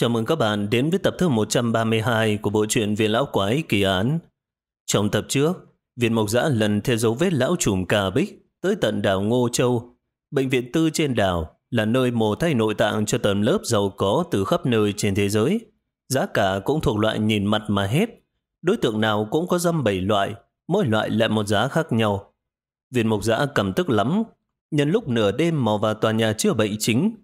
Chào mừng các bạn đến với tập thứ 132 của bộ truyện Viên Lão Quái Kỳ Án. Trong tập trước, Viên Mộc Giã lần theo dấu vết lão trùm cà bích tới tận đảo Ngô Châu. Bệnh viện tư trên đảo là nơi mổ thay nội tạng cho tầng lớp giàu có từ khắp nơi trên thế giới. Giá cả cũng thuộc loại nhìn mặt mà hết. Đối tượng nào cũng có dăm bảy loại, mỗi loại lại một giá khác nhau. Viên Mộc Giã cầm tức lắm. Nhân lúc nửa đêm mò vào tòa nhà chữa bệnh chính,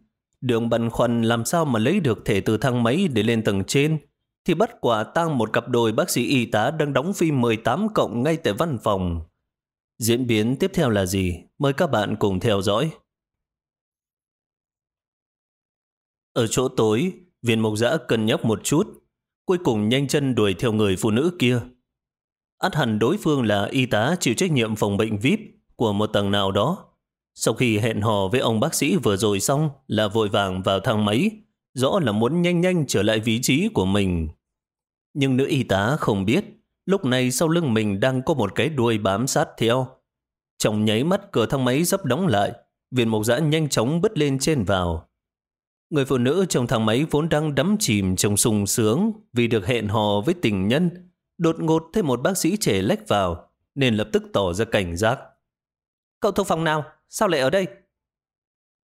Đường băn khoăn làm sao mà lấy được thể từ thang máy để lên tầng trên, thì bắt quả tang một cặp đôi bác sĩ y tá đang đóng phim 18 cộng ngay tại văn phòng. Diễn biến tiếp theo là gì? Mời các bạn cùng theo dõi. Ở chỗ tối, viên mộc giã cân nhắc một chút, cuối cùng nhanh chân đuổi theo người phụ nữ kia. Át hẳn đối phương là y tá chịu trách nhiệm phòng bệnh VIP của một tầng nào đó. Sau khi hẹn hò với ông bác sĩ vừa rồi xong là vội vàng vào thang máy, rõ là muốn nhanh nhanh trở lại vị trí của mình. Nhưng nữ y tá không biết, lúc này sau lưng mình đang có một cái đuôi bám sát theo. Trong nháy mắt cửa thang máy dấp đóng lại, viên mộc dã nhanh chóng bứt lên trên vào. Người phụ nữ trong thang máy vốn đang đắm chìm trong sung sướng vì được hẹn hò với tình nhân. Đột ngột thấy một bác sĩ trẻ lách vào, nên lập tức tỏ ra cảnh giác. Cậu thuộc phòng nào? Sao lại ở đây?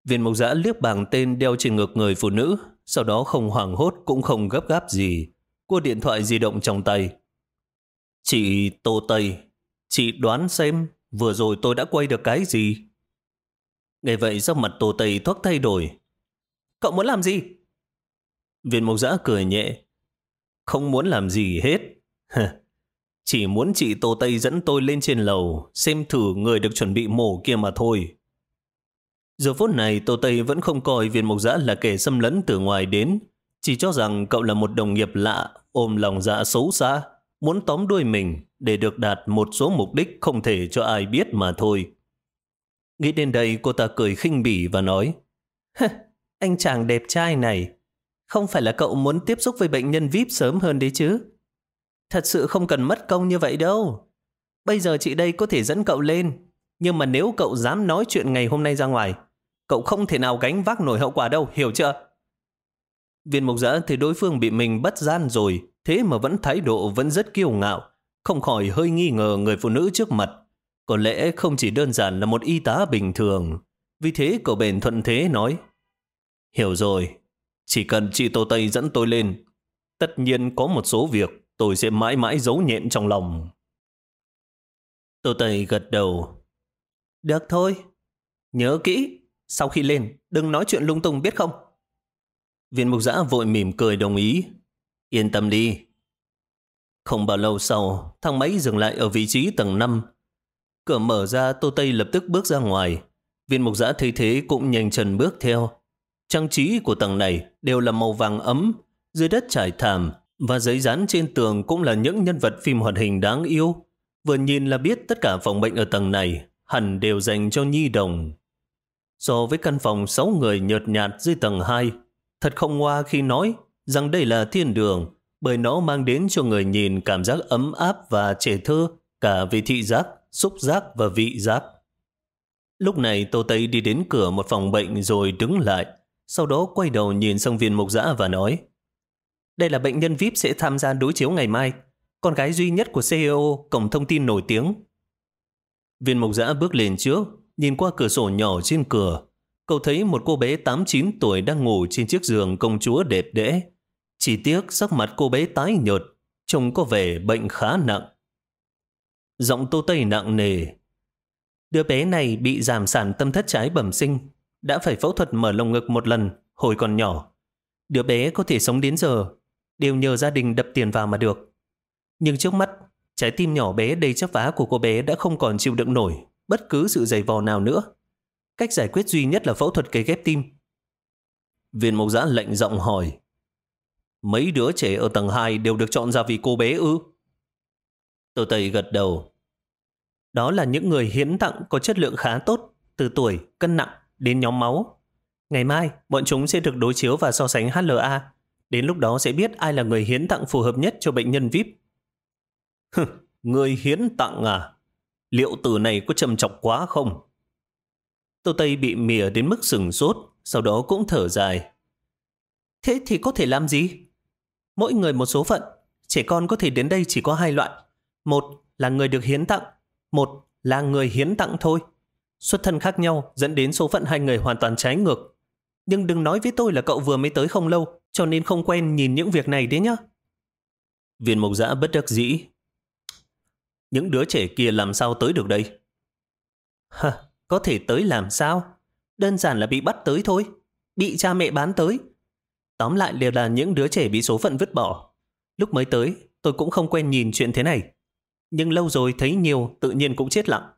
Viên mộc giã liếc bảng tên đeo trên ngực người phụ nữ, sau đó không hoảng hốt cũng không gấp gáp gì. Cua điện thoại di động trong tay. Chị Tô Tây, chị đoán xem vừa rồi tôi đã quay được cái gì? Nghe vậy sắc mặt Tô Tây thoát thay đổi. Cậu muốn làm gì? Viên mộc giã cười nhẹ. Không muốn làm gì hết. Chỉ muốn chị Tô Tây dẫn tôi lên trên lầu xem thử người được chuẩn bị mổ kia mà thôi. Giờ phút này Tô Tây vẫn không coi viên mộc giã là kẻ xâm lấn từ ngoài đến. Chỉ cho rằng cậu là một đồng nghiệp lạ, ôm lòng dạ xấu xa, muốn tóm đuôi mình để được đạt một số mục đích không thể cho ai biết mà thôi. Nghĩ đến đây cô ta cười khinh bỉ và nói Anh chàng đẹp trai này, không phải là cậu muốn tiếp xúc với bệnh nhân VIP sớm hơn đấy chứ? Thật sự không cần mất công như vậy đâu. Bây giờ chị đây có thể dẫn cậu lên. Nhưng mà nếu cậu dám nói chuyện ngày hôm nay ra ngoài, cậu không thể nào gánh vác nổi hậu quả đâu, hiểu chưa? Viên mục giã thấy đối phương bị mình bất gian rồi, thế mà vẫn thái độ vẫn rất kiêu ngạo, không khỏi hơi nghi ngờ người phụ nữ trước mặt. Có lẽ không chỉ đơn giản là một y tá bình thường. Vì thế cậu bền thuận thế nói, Hiểu rồi, chỉ cần chị Tô Tây dẫn tôi lên, tất nhiên có một số việc tôi sẽ mãi mãi giấu nhẹm trong lòng. Tô Tây gật đầu. Được thôi. Nhớ kỹ, sau khi lên, đừng nói chuyện lung tung biết không? Viên mục giã vội mỉm cười đồng ý. Yên tâm đi. Không bao lâu sau, thang máy dừng lại ở vị trí tầng 5. Cửa mở ra, Tô Tây lập tức bước ra ngoài. Viên mục giã thấy thế cũng nhanh chân bước theo. Trang trí của tầng này đều là màu vàng ấm, dưới đất trải thảm, và giấy dán trên tường cũng là những nhân vật phim hoạt hình đáng yêu. Vừa nhìn là biết tất cả phòng bệnh ở tầng này hẳn đều dành cho nhi đồng. So với căn phòng 6 người nhợt nhạt dưới tầng 2, thật không hoa khi nói rằng đây là thiên đường, bởi nó mang đến cho người nhìn cảm giác ấm áp và trẻ thơ cả về thị giác, xúc giác và vị giác. Lúc này Tô Tây đi đến cửa một phòng bệnh rồi đứng lại, sau đó quay đầu nhìn sang viên mục giã và nói đây là bệnh nhân VIP sẽ tham gia đối chiếu ngày mai. Con gái duy nhất của CEO, cổng thông tin nổi tiếng. Viên mộc giã bước lên trước, nhìn qua cửa sổ nhỏ trên cửa. Cậu thấy một cô bé 8-9 tuổi đang ngủ trên chiếc giường công chúa đẹp đẽ. Chỉ tiếc sắc mặt cô bé tái nhợt, trông có vẻ bệnh khá nặng. Giọng tô tây nặng nề. Đứa bé này bị giảm sản tâm thất trái bẩm sinh, đã phải phẫu thuật mở lồng ngực một lần hồi còn nhỏ. Đứa bé có thể sống đến giờ đều nhờ gia đình đập tiền vào mà được. Nhưng trước mắt, trái tim nhỏ bé đầy chấp vá của cô bé đã không còn chịu đựng nổi bất cứ sự dày vò nào nữa. Cách giải quyết duy nhất là phẫu thuật cấy ghép tim. Viên mộc giã lệnh giọng hỏi Mấy đứa trẻ ở tầng 2 đều được chọn ra vì cô bé ư? Tô Tây gật đầu. Đó là những người hiến tặng có chất lượng khá tốt, từ tuổi, cân nặng đến nhóm máu. Ngày mai, bọn chúng sẽ được đối chiếu và so sánh HLA Đến lúc đó sẽ biết ai là người hiến tặng phù hợp nhất cho bệnh nhân VIP. Hừ, người hiến tặng à? Liệu từ này có trầm trọng quá không? Tô Tây bị mỉa đến mức sừng sốt, sau đó cũng thở dài. Thế thì có thể làm gì? Mỗi người một số phận, trẻ con có thể đến đây chỉ có hai loại. Một là người được hiến tặng, một là người hiến tặng thôi. Xuất thân khác nhau dẫn đến số phận hai người hoàn toàn trái ngược. Nhưng đừng nói với tôi là cậu vừa mới tới không lâu, cho nên không quen nhìn những việc này đấy nhá. Viên mục giã bất đắc dĩ. Những đứa trẻ kia làm sao tới được đây? Hả, có thể tới làm sao? Đơn giản là bị bắt tới thôi. Bị cha mẹ bán tới. Tóm lại đều là những đứa trẻ bị số phận vứt bỏ. Lúc mới tới, tôi cũng không quen nhìn chuyện thế này. Nhưng lâu rồi thấy nhiều, tự nhiên cũng chết lặng.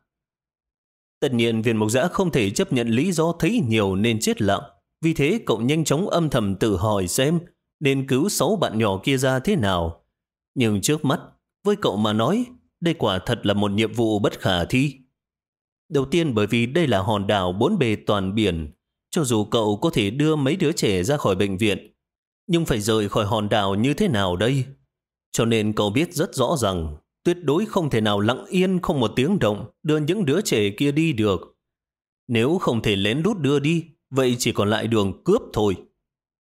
Tất nhiên viên mục giã không thể chấp nhận lý do thấy nhiều nên chết lặng. Vì thế cậu nhanh chóng âm thầm tự hỏi xem nên cứu sáu bạn nhỏ kia ra thế nào. Nhưng trước mắt, với cậu mà nói, đây quả thật là một nhiệm vụ bất khả thi. Đầu tiên bởi vì đây là hòn đảo bốn bề toàn biển. Cho dù cậu có thể đưa mấy đứa trẻ ra khỏi bệnh viện, nhưng phải rời khỏi hòn đảo như thế nào đây? Cho nên cậu biết rất rõ rằng tuyệt đối không thể nào lặng yên không một tiếng động đưa những đứa trẻ kia đi được. Nếu không thể lén lút đưa đi, vậy chỉ còn lại đường cướp thôi.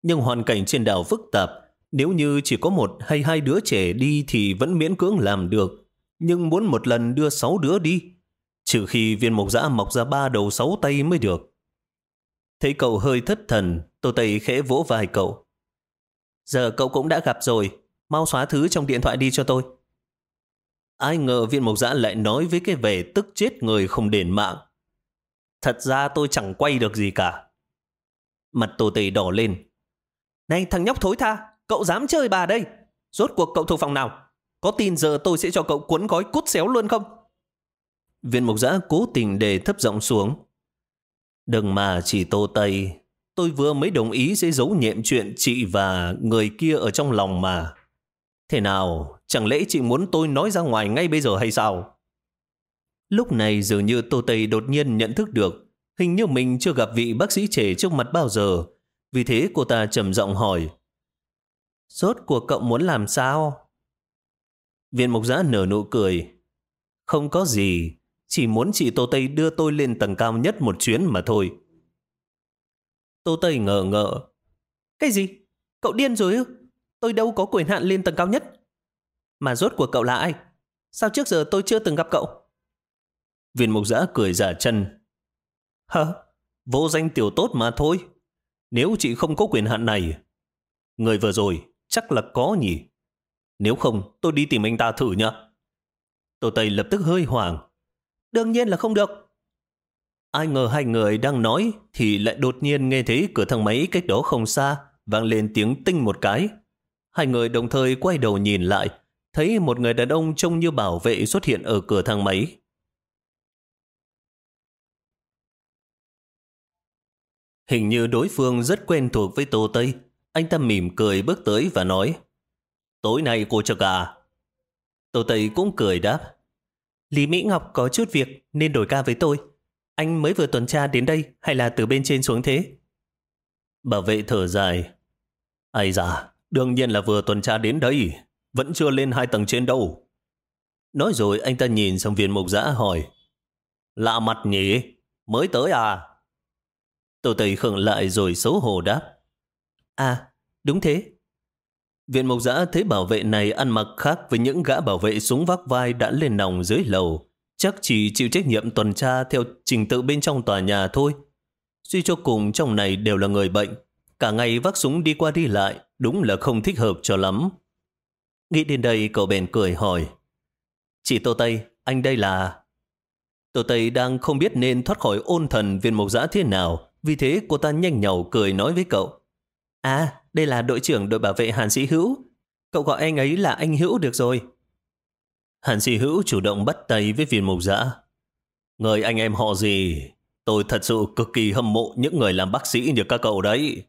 Nhưng hoàn cảnh trên đảo phức tạp, nếu như chỉ có một hay hai đứa trẻ đi thì vẫn miễn cưỡng làm được. Nhưng muốn một lần đưa sáu đứa đi, trừ khi viên mộc dã mọc ra ba đầu sáu tay mới được. Thấy cậu hơi thất thần, Tô Tây khẽ vỗ vai cậu. Giờ cậu cũng đã gặp rồi, mau xóa thứ trong điện thoại đi cho tôi. Ai ngờ viên mộc giã lại nói với cái vẻ tức chết người không đền mạng. Thật ra tôi chẳng quay được gì cả. Mặt Tô tề đỏ lên. Này thằng nhóc thối tha, cậu dám chơi bà đây? Rốt cuộc cậu thuộc phòng nào? Có tin giờ tôi sẽ cho cậu cuốn gói cút xéo luôn không? Viên mục giã cố tình để thấp giọng xuống. Đừng mà chỉ Tô Tây. Tôi vừa mới đồng ý sẽ giấu nhẹm chuyện chị và người kia ở trong lòng mà. Thế nào, chẳng lẽ chị muốn tôi nói ra ngoài ngay bây giờ hay sao? Lúc này dường như Tô Tây đột nhiên nhận thức được hình như mình chưa gặp vị bác sĩ trẻ trước mặt bao giờ. Vì thế cô ta trầm giọng hỏi Rốt của cậu muốn làm sao? viện mục giã nở nụ cười, Không có gì, Chỉ muốn chị Tô Tây đưa tôi lên tầng cao nhất một chuyến mà thôi Tô Tây ngờ ngợ, Cái gì? Cậu điên rồi ư? Tôi đâu có quyền hạn lên tầng cao nhất Mà rốt của cậu là ai? Sao trước giờ tôi chưa từng gặp cậu? Viên mục giã cười giả chân Hả? Vô danh tiểu tốt mà thôi Nếu chị không có quyền hạn này Người vừa rồi chắc là có nhỉ nếu không, tôi đi tìm anh ta thử nhá. Tô Tây lập tức hơi hoảng. Đương nhiên là không được. Ai ngờ hai người đang nói thì lại đột nhiên nghe thấy cửa thang máy cách đó không xa vang lên tiếng tinh một cái. Hai người đồng thời quay đầu nhìn lại thấy một người đàn ông trông như bảo vệ xuất hiện ở cửa thang máy. Hình như đối phương rất quen thuộc với Tô Tây. Anh ta mỉm cười bước tới và nói Tối nay cô cho cả. Tô Tây cũng cười đáp. Lý Mỹ Ngọc có chút việc nên đổi ca với tôi. Anh mới vừa tuần tra đến đây hay là từ bên trên xuống thế? Bảo vệ thở dài. Ây da, đương nhiên là vừa tuần tra đến đây. Vẫn chưa lên hai tầng trên đâu. Nói rồi anh ta nhìn sang viên mục giã hỏi. Lạ mặt nhỉ? Mới tới à? Tô Tây khựng lại rồi xấu hổ đáp. À, đúng thế. Viện mộc giã thấy bảo vệ này ăn mặc khác với những gã bảo vệ súng vác vai đã lên nòng dưới lầu. Chắc chỉ chịu trách nhiệm tuần tra theo trình tự bên trong tòa nhà thôi. Suy cho cùng trong này đều là người bệnh. Cả ngày vác súng đi qua đi lại, đúng là không thích hợp cho lắm. Nghĩ đến đây cậu bèn cười hỏi. Chị Tô Tây, anh đây là... Tô Tây đang không biết nên thoát khỏi ôn thần viên mộc giã thế nào, vì thế cô ta nhanh nhẩu cười nói với cậu. À, đây là đội trưởng đội bảo vệ Hàn Sĩ Hữu. Cậu gọi anh ấy là anh Hữu được rồi. Hàn Sĩ Hữu chủ động bắt tay với viên mục giã. Người anh em họ gì? Tôi thật sự cực kỳ hâm mộ những người làm bác sĩ như các cậu đấy.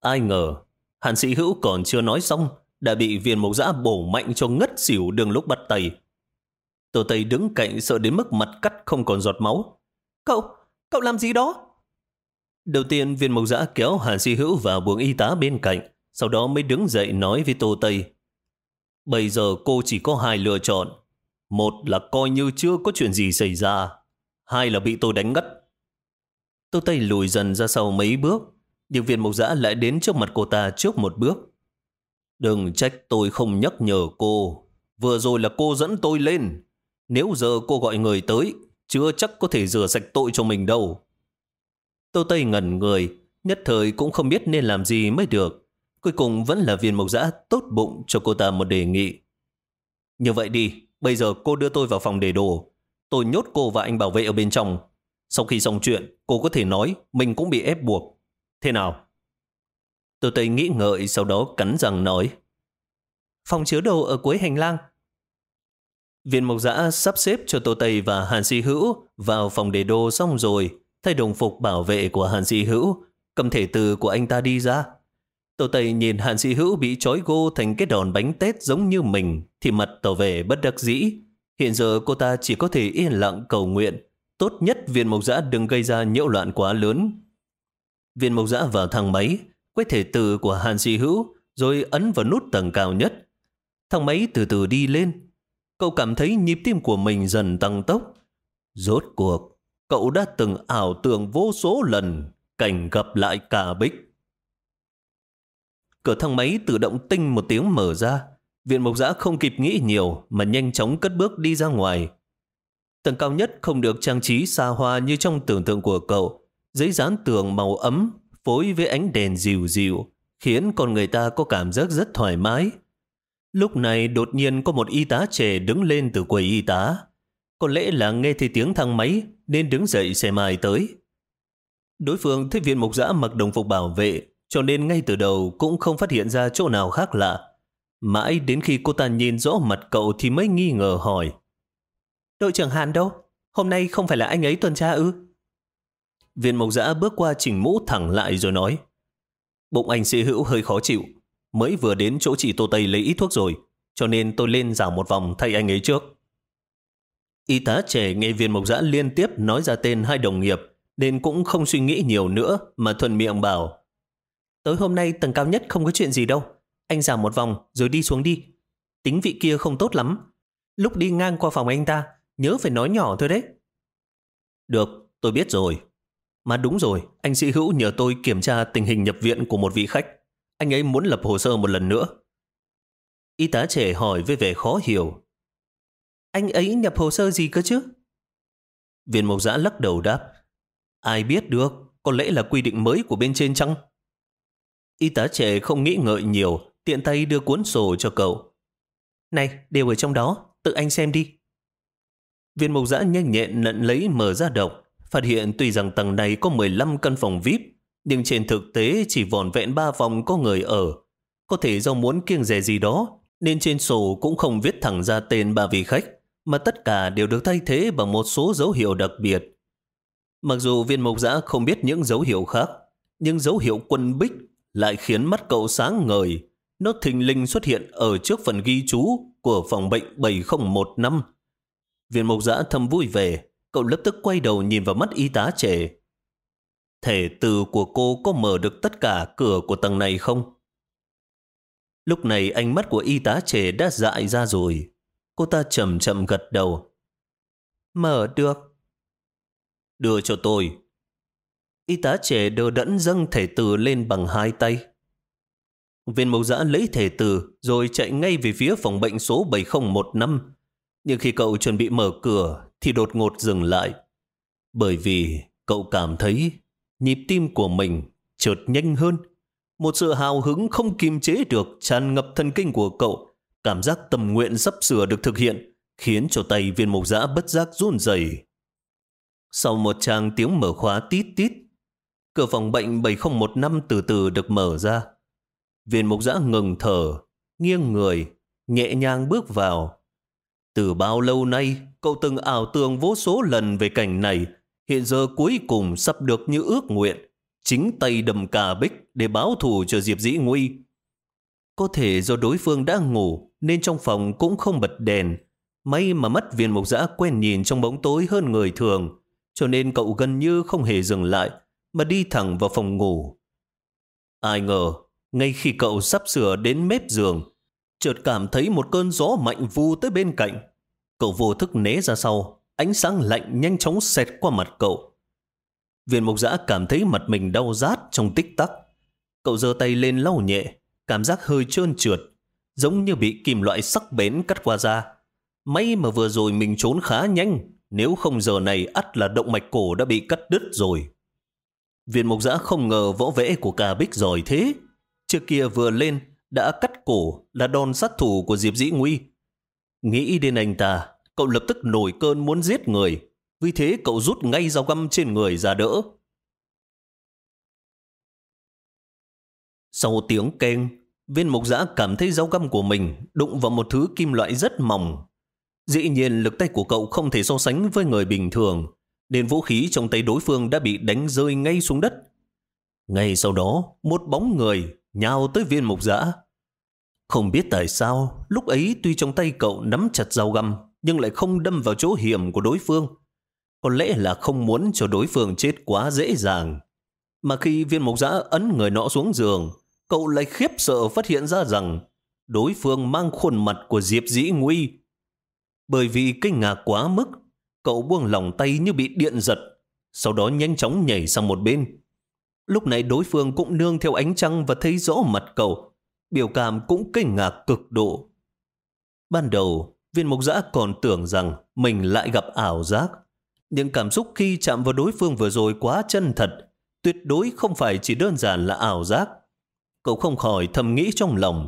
Ai ngờ, Hàn Sĩ Hữu còn chưa nói xong, đã bị viên mục giã bổ mạnh cho ngất xỉu đường lúc bắt tay. Tô Tây đứng cạnh sợ đến mức mặt cắt không còn giọt máu. Cậu, cậu làm gì đó? Đầu tiên viên mộc giã kéo hà Si Hữu vào buồng y tá bên cạnh, sau đó mới đứng dậy nói với Tô Tây. Bây giờ cô chỉ có hai lựa chọn. Một là coi như chưa có chuyện gì xảy ra. Hai là bị tôi đánh ngất. Tô Tây lùi dần ra sau mấy bước. nhưng viên mộc giã lại đến trước mặt cô ta trước một bước. Đừng trách tôi không nhắc nhở cô. Vừa rồi là cô dẫn tôi lên. Nếu giờ cô gọi người tới, chưa chắc có thể rửa sạch tội cho mình đâu. Tô Tây ngẩn người, nhất thời cũng không biết nên làm gì mới được. Cuối cùng vẫn là viên mộc giã tốt bụng cho cô ta một đề nghị. Như vậy đi, bây giờ cô đưa tôi vào phòng để đồ. Tôi nhốt cô và anh bảo vệ ở bên trong. Sau khi xong chuyện, cô có thể nói mình cũng bị ép buộc. Thế nào? Tô Tây nghĩ ngợi sau đó cắn răng nói. Phòng chứa đồ ở cuối hành lang. Viên mộc giã sắp xếp cho Tô Tây và Hàn Sĩ Hữu vào phòng để đồ xong rồi, thay đồng phục bảo vệ của Hàn Sĩ Hữu, cầm thể từ của anh ta đi ra. Tô Tây nhìn Hàn Sĩ Hữu bị trói gô thành cái đòn bánh tét giống như mình, thì mặt tỏ vẻ bất đắc dĩ. Hiện giờ cô ta chỉ có thể yên lặng cầu nguyện. Tốt nhất viên mộc giã đừng gây ra nhiễu loạn quá lớn. Viên mộc giã vào thang máy, quét thể từ của Hàn Sĩ Hữu, rồi ấn vào nút tầng cao nhất. Thang máy từ từ đi lên. Cậu cảm thấy nhịp tim của mình dần tăng tốc. Rốt cuộc, cậu đã từng ảo tưởng vô số lần cảnh gặp lại cả bích. Cửa thang máy tự động tinh một tiếng mở ra. Viện mộc giã không kịp nghĩ nhiều mà nhanh chóng cất bước đi ra ngoài. Tầng cao nhất không được trang trí xa hoa như trong tưởng tượng của cậu. Giấy dán tường màu ấm phối với ánh đèn dịu dịu khiến con người ta có cảm giác rất thoải mái. Lúc này đột nhiên có một y tá trẻ đứng lên từ quầy y tá. Có lẽ là nghe thấy tiếng thang máy, nên đứng dậy xe mai tới. Đối phương thấy viên mục giã mặc đồng phục bảo vệ, cho nên ngay từ đầu cũng không phát hiện ra chỗ nào khác lạ. Mãi đến khi cô ta nhìn rõ mặt cậu thì mới nghi ngờ hỏi. Đội trưởng Hàn đâu? Hôm nay không phải là anh ấy tuần tra ư? Viên mộc giã bước qua chỉnh mũ thẳng lại rồi nói. Bụng anh sĩ hữu hơi khó chịu. Mới vừa đến chỗ chị Tô Tây lấy ít thuốc rồi, cho nên tôi lên dạo một vòng thay anh ấy trước. Y tá trẻ nghe viên mộc giã liên tiếp nói ra tên hai đồng nghiệp, nên cũng không suy nghĩ nhiều nữa mà thuần miệng bảo. Tối hôm nay tầng cao nhất không có chuyện gì đâu. Anh giảm một vòng rồi đi xuống đi. Tính vị kia không tốt lắm. Lúc đi ngang qua phòng anh ta, nhớ phải nói nhỏ thôi đấy. Được, tôi biết rồi. Mà đúng rồi, anh sĩ hữu nhờ tôi kiểm tra tình hình nhập viện của một vị khách. Anh ấy muốn lập hồ sơ một lần nữa. Y tá trẻ hỏi với vẻ khó hiểu. Anh ấy nhập hồ sơ gì cơ chứ? Viên mộc giã lắc đầu đáp. Ai biết được, có lẽ là quy định mới của bên trên chăng? Y tá trẻ không nghĩ ngợi nhiều, tiện tay đưa cuốn sổ cho cậu. Này, đều ở trong đó, tự anh xem đi. Viên mộc giã nhanh nhẹn nận lấy mở ra đọc, phát hiện tuy rằng tầng này có 15 căn phòng VIP, nhưng trên thực tế chỉ vòn vẹn ba phòng có người ở. Có thể do muốn kiêng rẻ gì đó, nên trên sổ cũng không viết thẳng ra tên ba vị khách, mà tất cả đều được thay thế bằng một số dấu hiệu đặc biệt. Mặc dù viên mộc giã không biết những dấu hiệu khác, nhưng dấu hiệu quân bích lại khiến mắt cậu sáng ngời. Nó thình linh xuất hiện ở trước phần ghi chú của phòng bệnh 7015. Viên mộc giã thầm vui vẻ, cậu lập tức quay đầu nhìn vào mắt y tá trẻ. Thể từ của cô có mở được tất cả cửa của tầng này không? Lúc này ánh mắt của y tá trẻ đã dại ra rồi. Cô ta chậm chậm gật đầu. Mở được. Đưa cho tôi. Y tá trẻ đờ đẫn dâng thể từ lên bằng hai tay. Viên mẫu giã lấy thể từ rồi chạy ngay về phía phòng bệnh số 7015. Nhưng khi cậu chuẩn bị mở cửa thì đột ngột dừng lại. Bởi vì cậu cảm thấy nhịp tim của mình chợt nhanh hơn. Một sự hào hứng không kiềm chế được tràn ngập thần kinh của cậu. Cảm giác tầm nguyện sắp sửa được thực hiện khiến cho tay viên mộc giã bất giác run rẩy. Sau một tràng tiếng mở khóa tít tít, Cửa phòng bệnh 7015 từ từ được mở ra. Viên mộc giã ngừng thở, nghiêng người, nhẹ nhàng bước vào. Từ bao lâu nay, cậu từng ảo tưởng vô số lần về cảnh này, hiện giờ cuối cùng sắp được như ước nguyện, chính tay đầm cà bích để báo thù cho Diệp Dĩ Nguy. Có thể do đối phương đã ngủ, nên trong phòng cũng không bật đèn. May mà mắt viên mục giã quen nhìn trong bóng tối hơn người thường, cho nên cậu gần như không hề dừng lại, mà đi thẳng vào phòng ngủ. Ai ngờ, ngay khi cậu sắp sửa đến mép giường, chợt cảm thấy một cơn gió mạnh vu tới bên cạnh. Cậu vô thức né ra sau, ánh sáng lạnh nhanh chóng xẹt qua mặt cậu. Viên mục giã cảm thấy mặt mình đau rát trong tích tắc. Cậu giơ tay lên lau nhẹ, cảm giác hơi trơn trượt, giống như bị kim loại sắc bén cắt qua da. May mà vừa rồi mình trốn khá nhanh, nếu không giờ này ắt là động mạch cổ đã bị cắt đứt rồi. Viên mục giã không ngờ võ vẽ của Cà bích giỏi thế. Trước kia vừa lên, đã cắt cổ là đòn sát thủ của Diệp Dĩ Nguy. Nghĩ đến anh ta, cậu lập tức nổi cơn muốn giết người. Vì thế cậu rút ngay dao găm trên người ra đỡ. Sau tiếng keng, viên mục giã cảm thấy dao găm của mình đụng vào một thứ kim loại rất mỏng. Dĩ nhiên lực tay của cậu không thể so sánh với người bình thường, nên vũ khí trong tay đối phương đã bị đánh rơi ngay xuống đất. Ngay sau đó, một bóng người nhào tới viên mục giã. Không biết tại sao, lúc ấy tuy trong tay cậu nắm chặt dao găm, nhưng lại không đâm vào chỗ hiểm của đối phương. Có lẽ là không muốn cho đối phương chết quá dễ dàng. Mà khi viên mục giã ấn người nọ xuống giường, cậu lại khiếp sợ phát hiện ra rằng đối phương mang khuôn mặt của Diệp Dĩ Nguy. Bởi vì kinh ngạc quá mức, cậu buông lòng tay như bị điện giật, sau đó nhanh chóng nhảy sang một bên. Lúc này đối phương cũng nương theo ánh trăng và thấy rõ mặt cậu, biểu cảm cũng kinh ngạc cực độ. Ban đầu, viên mục giã còn tưởng rằng mình lại gặp ảo giác. Nhưng cảm xúc khi chạm vào đối phương vừa rồi quá chân thật, tuyệt đối không phải chỉ đơn giản là ảo giác. Cậu không khỏi thầm nghĩ trong lòng,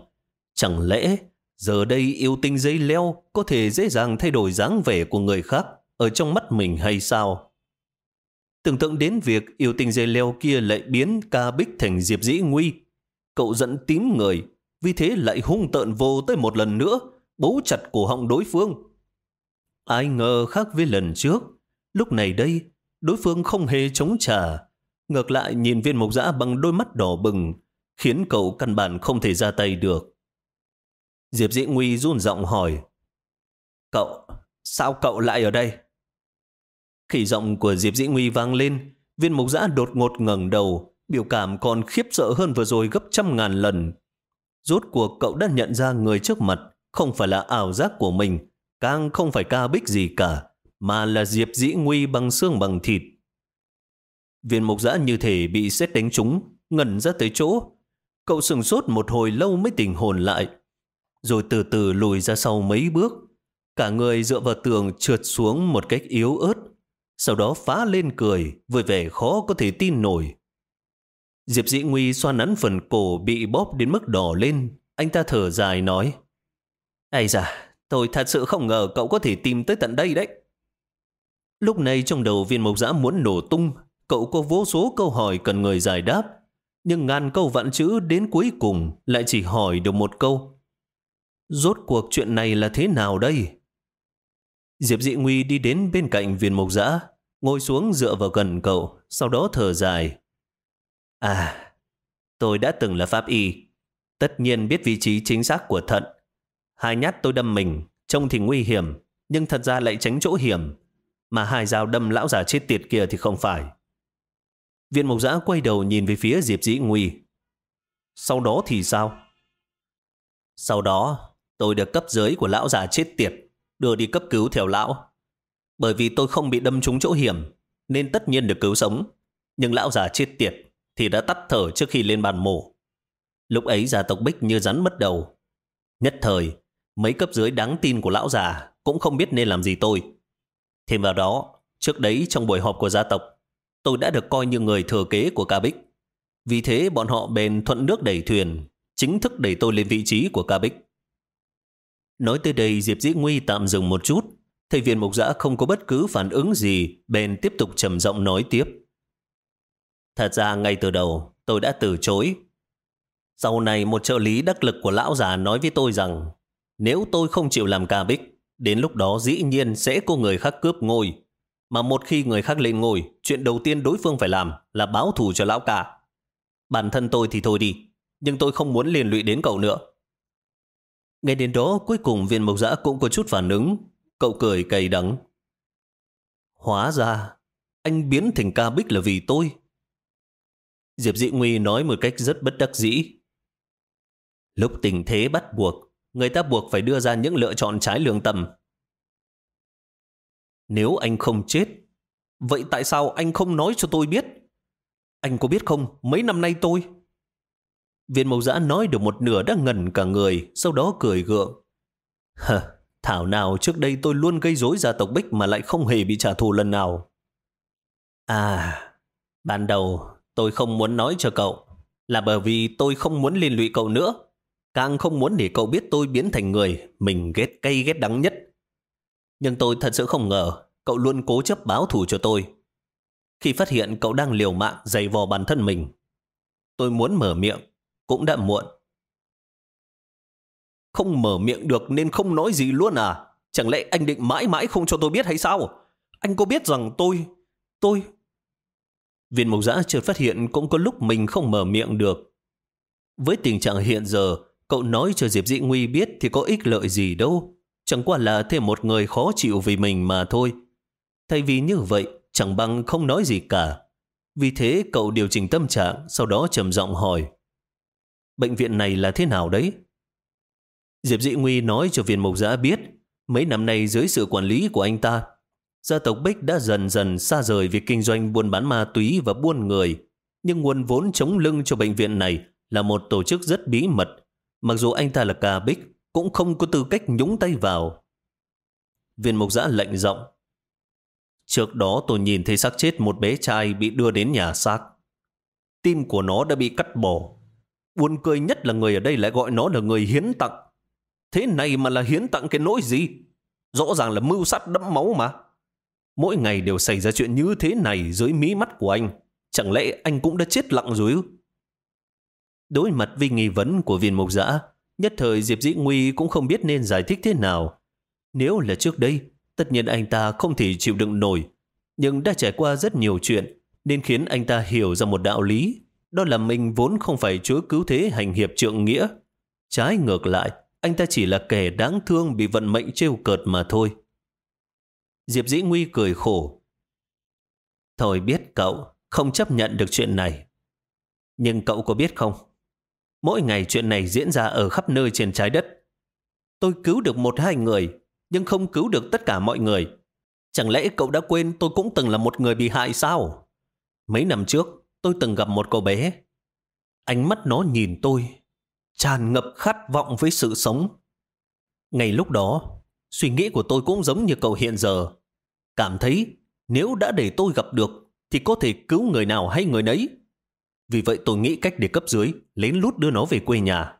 chẳng lẽ giờ đây yêu tinh dây leo có thể dễ dàng thay đổi dáng vẻ của người khác ở trong mắt mình hay sao? Tưởng tượng đến việc yêu tinh dây leo kia lại biến ca bích thành diệp dĩ nguy. Cậu giận tím người, vì thế lại hung tợn vô tới một lần nữa, bấu chặt cổ họng đối phương. Ai ngờ khác với lần trước, lúc này đây, đối phương không hề chống trả. Ngược lại nhìn viên mộc dã bằng đôi mắt đỏ bừng, khiến cậu căn bản không thể ra tay được. Diệp Dĩ Nguy run giọng hỏi, Cậu, sao cậu lại ở đây? Khi giọng của Diệp Dĩ Nguy vang lên, viên mục giã đột ngột ngẩng đầu, biểu cảm còn khiếp sợ hơn vừa rồi gấp trăm ngàn lần. Rốt cuộc cậu đã nhận ra người trước mặt không phải là ảo giác của mình, càng không phải ca bích gì cả, mà là Diệp Dĩ Nguy bằng xương bằng thịt. Viên mục giã như thể bị xét đánh trúng, ngẩn ra tới chỗ. Cậu sừng sốt một hồi lâu mới tỉnh hồn lại, rồi từ từ lùi ra sau mấy bước. Cả người dựa vào tường trượt xuống một cách yếu ớt, sau đó phá lên cười, vui vẻ khó có thể tin nổi. Diệp Dĩ Nguy xoa nắn phần cổ bị bóp đến mức đỏ lên. Anh ta thở dài nói, Ây da, tôi thật sự không ngờ cậu có thể tìm tới tận đây đấy. Lúc này trong đầu viên mộc giã muốn nổ tung, cậu có vô số câu hỏi cần người giải đáp. Nhưng ngàn câu vạn chữ đến cuối cùng lại chỉ hỏi được một câu. Rốt cuộc chuyện này là thế nào đây? Diệp Dị Nguy đi đến bên cạnh viên mộc giã, ngồi xuống dựa vào gần cậu, sau đó thở dài. À, tôi đã từng là pháp y, tất nhiên biết vị trí chính xác của thận. Hai nhát tôi đâm mình, trông thì nguy hiểm, nhưng thật ra lại tránh chỗ hiểm, mà hai dao đâm lão già chết tiệt kia thì không phải. Viện mộc giã quay đầu nhìn về phía Diệp Dĩ Nguy. Sau đó thì sao? Sau đó, tôi được cấp dưới của lão già chết tiệt đưa đi cấp cứu theo lão. Bởi vì tôi không bị đâm trúng chỗ hiểm, nên tất nhiên được cứu sống. Nhưng lão già chết tiệt thì đã tắt thở trước khi lên bàn mổ. Lúc ấy gia tộc Bích như rắn mất đầu. Nhất thời, mấy cấp dưới đáng tin của lão già cũng không biết nên làm gì tôi. Thêm vào đó, trước đấy trong buổi họp của gia tộc, tôi đã được coi như người thừa kế của ca Bích. Vì thế bọn họ bền thuận nước đẩy thuyền, chính thức đẩy tôi lên vị trí của ca Bích. Nói tới đây Diệp Dĩ Nguy tạm dừng một chút. Thầy viên mục giã không có bất cứ phản ứng gì, bèn tiếp tục trầm giọng nói tiếp. Thật ra ngay từ đầu tôi đã từ chối. Sau này một trợ lý đắc lực của lão già nói với tôi rằng nếu tôi không chịu làm ca bích, đến lúc đó dĩ nhiên sẽ có người khác cướp ngôi. Mà một khi người khác lên ngôi, chuyện đầu tiên đối phương phải làm là báo thù cho lão cả. Bản thân tôi thì thôi đi, nhưng tôi không muốn liên lụy đến cậu nữa. Ngay đến đó cuối cùng viên mộc giã cũng có chút phản ứng. Cậu cười cay đắng. Hóa ra, anh biến thành ca bích là vì tôi. Diệp Dị Nguy nói một cách rất bất đắc dĩ. Lúc tình thế bắt buộc, người ta buộc phải đưa ra những lựa chọn trái lương tâm. Nếu anh không chết, Vậy tại sao anh không nói cho tôi biết? Anh có biết không, mấy năm nay tôi... Viên mộc giã nói được một nửa đã ngẩn cả người, sau đó cười gượng. Hờ, thảo nào trước đây tôi luôn gây rối gia tộc Bích mà lại không hề bị trả thù lần nào. À, ban đầu tôi không muốn nói cho cậu, là bởi vì tôi không muốn liên lụy cậu nữa. Càng không muốn để cậu biết tôi biến thành người mình ghét cay ghét đắng nhất. Nhưng tôi thật sự không ngờ cậu luôn cố chấp báo thù cho tôi. Khi phát hiện cậu đang liều mạng giày vò bản thân mình, tôi muốn mở miệng, cũng đã muộn. Không mở miệng được nên không nói gì luôn à? Chẳng lẽ anh định mãi mãi không cho tôi biết hay sao? Anh có biết rằng tôi... tôi... Viên mục giã chợt phát hiện cũng có lúc mình không mở miệng được. Với tình trạng hiện giờ, cậu nói cho Diệp Dĩ Nguy biết thì có ích lợi gì đâu. Chẳng qua là thêm một người khó chịu vì mình mà thôi. Thay vì như vậy, chẳng bằng không nói gì cả. Vì thế cậu điều chỉnh tâm trạng, sau đó trầm giọng hỏi. Bệnh viện này là thế nào đấy? Diệp Dĩ Nguy nói cho viên mộc giã biết, mấy năm nay dưới sự quản lý của anh ta, gia tộc Bích đã dần dần xa rời việc kinh doanh buôn bán ma túy và buôn người. Nhưng nguồn vốn chống lưng cho bệnh viện này là một tổ chức rất bí mật. Mặc dù anh ta là ca Bích, cũng không có tư cách nhúng tay vào. Viên mộc giã lệnh giọng. Trước đó tôi nhìn thấy xác chết một bé trai bị đưa đến nhà xác. Tim của nó đã bị cắt bỏ. Buồn cười nhất là người ở đây lại gọi nó là người hiến tặng. Thế này mà là hiến tặng cái nỗi gì? Rõ ràng là mưu sát đẫm máu mà. Mỗi ngày đều xảy ra chuyện như thế này dưới mí mắt của anh. Chẳng lẽ anh cũng đã chết lặng rồi ư? Đối mặt với nghi vấn của viên mục giã, nhất thời Diệp Dĩ Nguy cũng không biết nên giải thích thế nào. Nếu là trước đây, tất nhiên anh ta không thể chịu đựng nổi. Nhưng đã trải qua rất nhiều chuyện, nên khiến anh ta hiểu ra một đạo lý. Đó là mình vốn không phải chúa cứu thế hành hiệp trượng nghĩa. Trái ngược lại, anh ta chỉ là kẻ đáng thương bị vận mệnh trêu cợt mà thôi. Diệp Dĩ Nguy cười khổ. Thôi biết cậu không chấp nhận được chuyện này. Nhưng cậu có biết không? Mỗi ngày chuyện này diễn ra ở khắp nơi trên trái đất. Tôi cứu được một hai người, nhưng không cứu được tất cả mọi người. Chẳng lẽ cậu đã quên tôi cũng từng là một người bị hại sao? Mấy năm trước, tôi từng gặp một cô bé. Ánh mắt nó nhìn tôi, tràn ngập khát vọng với sự sống. Ngày lúc đó, suy nghĩ của tôi cũng giống như cậu hiện giờ. Cảm thấy nếu đã để tôi gặp được thì có thể cứu người nào hay người nấy. Vì vậy tôi nghĩ cách để cấp dưới lén lút đưa nó về quê nhà.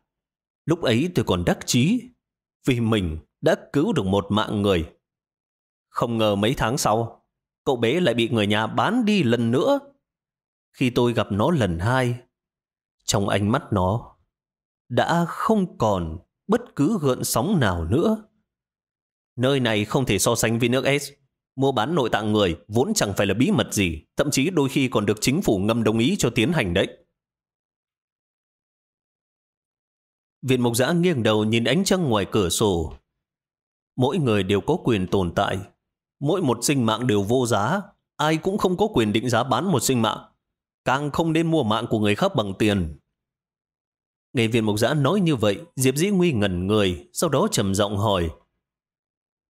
Lúc ấy tôi còn đắc chí vì mình đã cứu được một mạng người. Không ngờ mấy tháng sau, cậu bé lại bị người nhà bán đi lần nữa. Khi tôi gặp nó lần hai, trong ánh mắt nó đã không còn bất cứ gợn sóng nào nữa. Nơi này không thể so sánh với nước S. Mua bán nội tạng người vốn chẳng phải là bí mật gì, thậm chí đôi khi còn được chính phủ ngầm đồng ý cho tiến hành đấy. Viện Mộc Giã nghiêng đầu nhìn ánh trăng ngoài cửa sổ. Mỗi người đều có quyền tồn tại. Mỗi một sinh mạng đều vô giá. Ai cũng không có quyền định giá bán một sinh mạng. Càng không nên mua mạng của người khác bằng tiền. Nghe viện Mộc Giã nói như vậy, Diệp Dĩ Nguy ngẩn người, sau đó trầm giọng hỏi.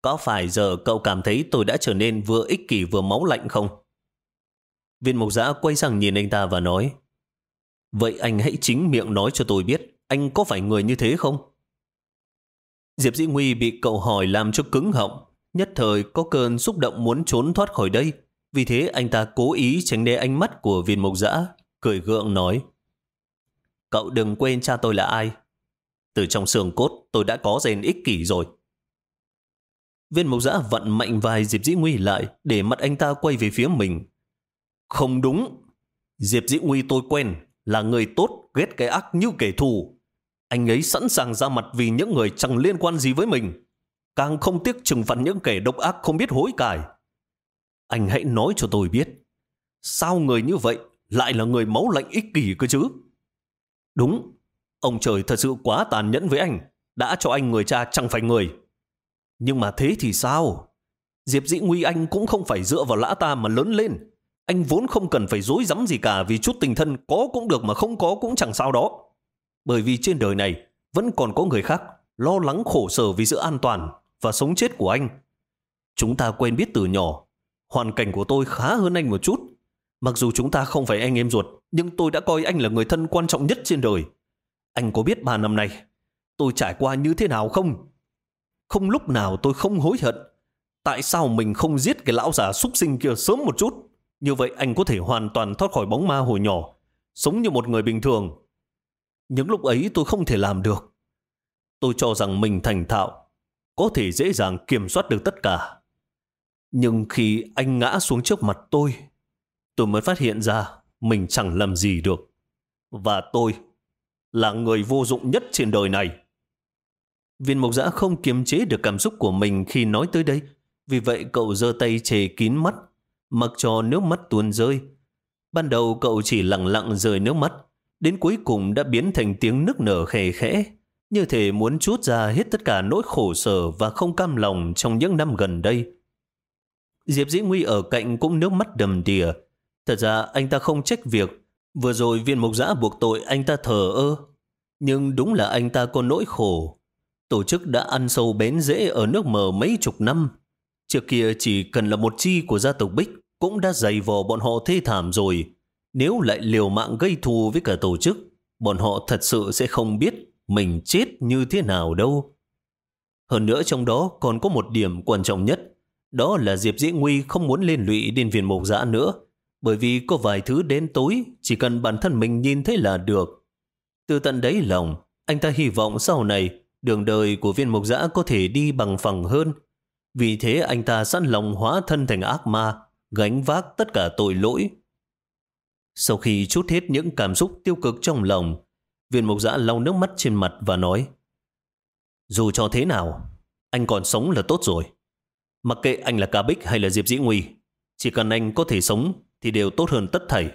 Có phải giờ cậu cảm thấy tôi đã trở nên vừa ích kỷ vừa máu lạnh không? Viên mục giã quay sang nhìn anh ta và nói, Vậy anh hãy chính miệng nói cho tôi biết, anh có phải người như thế không? Diệp Dĩ Nguy bị cậu hỏi làm cho cứng họng, nhất thời có cơn xúc động muốn trốn thoát khỏi đây vì thế anh ta cố ý tránh né ánh mắt của viên mục giã, cười gượng nói, Cậu đừng quên cha tôi là ai Từ trong xương cốt tôi đã có rèn ích kỷ rồi Viên mộc giã vận mạnh vai Diệp Dĩ Nguy lại để mặt anh ta quay về phía mình. Không đúng. Diệp Dĩ Nguy tôi quen là người tốt ghét cái ác như kẻ thù. Anh ấy sẵn sàng ra mặt vì những người chẳng liên quan gì với mình. Càng không tiếc trừng phạt những kẻ độc ác không biết hối cải. Anh hãy nói cho tôi biết. Sao người như vậy lại là người máu lạnh ích kỷ cơ chứ? Đúng, ông trời thật sự quá tàn nhẫn với anh. Đã cho anh người cha chẳng phải người. Nhưng mà thế thì sao? Diệp Dĩ Nguy anh cũng không phải dựa vào lã ta mà lớn lên. Anh vốn không cần phải dối rắm gì cả vì chút tình thân có cũng được mà không có cũng chẳng sao đó. Bởi vì trên đời này vẫn còn có người khác lo lắng khổ sở vì sự an toàn và sống chết của anh. Chúng ta quen biết từ nhỏ. hoàn cảnh của tôi khá hơn anh một chút. Mặc dù chúng ta không phải anh em ruột, nhưng tôi đã coi anh là người thân quan trọng nhất trên đời. Anh có biết ba năm nay, tôi trải qua như thế nào không? Không lúc nào tôi không hối hận. Tại sao mình không giết cái lão già súc sinh kia sớm một chút? Như vậy anh có thể hoàn toàn thoát khỏi bóng ma hồi nhỏ, sống như một người bình thường. Những lúc ấy tôi không thể làm được. Tôi cho rằng mình thành thạo, có thể dễ dàng kiểm soát được tất cả. Nhưng khi anh ngã xuống trước mặt tôi, tôi mới phát hiện ra mình chẳng làm gì được. Và tôi là người vô dụng nhất trên đời này. Viên mộc giã không kiềm chế được cảm xúc của mình khi nói tới đây. Vì vậy cậu giơ tay chề kín mắt, mặc cho nước mắt tuôn rơi. Ban đầu cậu chỉ lặng lặng rời nước mắt, đến cuối cùng đã biến thành tiếng nức nở khè khẽ, như thể muốn chút ra hết tất cả nỗi khổ sở và không cam lòng trong những năm gần đây. Diệp Dĩ Nguy ở cạnh cũng nước mắt đầm đìa. Thật ra anh ta không trách việc vừa rồi viên mục giã buộc tội anh ta thờ ơ. Nhưng đúng là anh ta có nỗi khổ. Tổ chức đã ăn sâu bén rễ ở nước mờ mấy chục năm. Trước kia chỉ cần là một chi của gia tộc Bích cũng đã dày vò bọn họ thê thảm rồi. Nếu lại liều mạng gây thù với cả tổ chức, bọn họ thật sự sẽ không biết mình chết như thế nào đâu. Hơn nữa trong đó còn có một điểm quan trọng nhất, đó là Diệp Dĩ Nguy không muốn liên lụy đến viên mộc giã nữa, bởi vì có vài thứ đến tối chỉ cần bản thân mình nhìn thấy là được. Từ tận đấy lòng, anh ta hy vọng sau này đường đời của viên mục giã có thể đi bằng phẳng hơn. Vì thế anh ta sẵn lòng hóa thân thành ác ma, gánh vác tất cả tội lỗi. Sau khi chút hết những cảm xúc tiêu cực trong lòng, viên mục giã lau nước mắt trên mặt và nói Dù cho thế nào, anh còn sống là tốt rồi. Mặc kệ anh là Ca Bích hay là Diệp Dĩ Nguy, chỉ cần anh có thể sống thì đều tốt hơn tất thảy.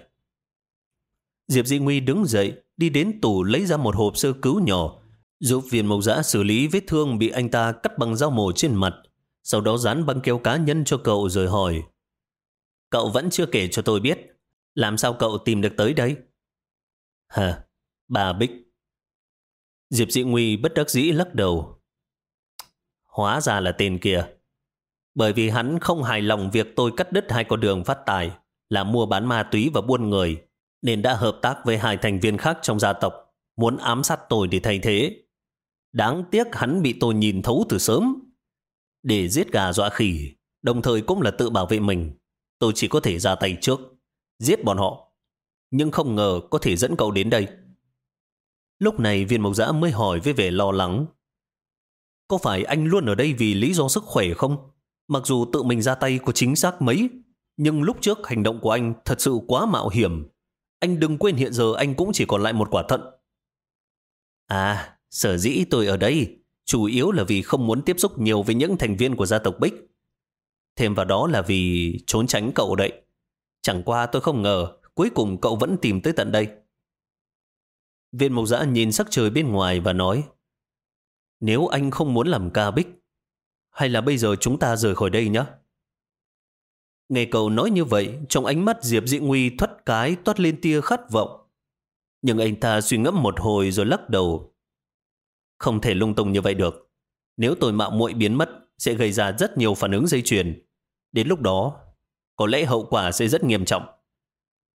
Diệp Dĩ Nguy đứng dậy, đi đến tủ lấy ra một hộp sơ cứu nhỏ, giúp viên mộc giã xử lý vết thương bị anh ta cắt bằng dao mổ trên mặt, sau đó dán băng keo cá nhân cho cậu rồi hỏi. Cậu vẫn chưa kể cho tôi biết, làm sao cậu tìm được tới đây? Hả, bà Bích. Diệp Dị Nguy bất đắc dĩ lắc đầu. Hóa ra là tên kia. Bởi vì hắn không hài lòng việc tôi cắt đứt hai con đường phát tài là mua bán ma túy và buôn người, nên đã hợp tác với hai thành viên khác trong gia tộc, muốn ám sát tôi để thay thế. Đáng tiếc hắn bị tôi nhìn thấu từ sớm. Để giết gà dọa khỉ, đồng thời cũng là tự bảo vệ mình, tôi chỉ có thể ra tay trước, giết bọn họ. Nhưng không ngờ có thể dẫn cậu đến đây. Lúc này viên mộc giã mới hỏi với vẻ lo lắng. Có phải anh luôn ở đây vì lý do sức khỏe không? Mặc dù tự mình ra tay có chính xác mấy, nhưng lúc trước hành động của anh thật sự quá mạo hiểm. Anh đừng quên hiện giờ anh cũng chỉ còn lại một quả thận. À, sở dĩ tôi ở đây chủ yếu là vì không muốn tiếp xúc nhiều với những thành viên của gia tộc Bích. Thêm vào đó là vì trốn tránh cậu đấy. Chẳng qua tôi không ngờ cuối cùng cậu vẫn tìm tới tận đây. Viên mộc giã nhìn sắc trời bên ngoài và nói Nếu anh không muốn làm ca Bích hay là bây giờ chúng ta rời khỏi đây nhé? Nghe cậu nói như vậy, trong ánh mắt Diệp Dị Nguy thoát cái toát lên tia khát vọng. Nhưng anh ta suy ngẫm một hồi rồi lắc đầu. Không thể lung tung như vậy được. Nếu tôi mạo muội biến mất, sẽ gây ra rất nhiều phản ứng dây chuyền. Đến lúc đó, có lẽ hậu quả sẽ rất nghiêm trọng.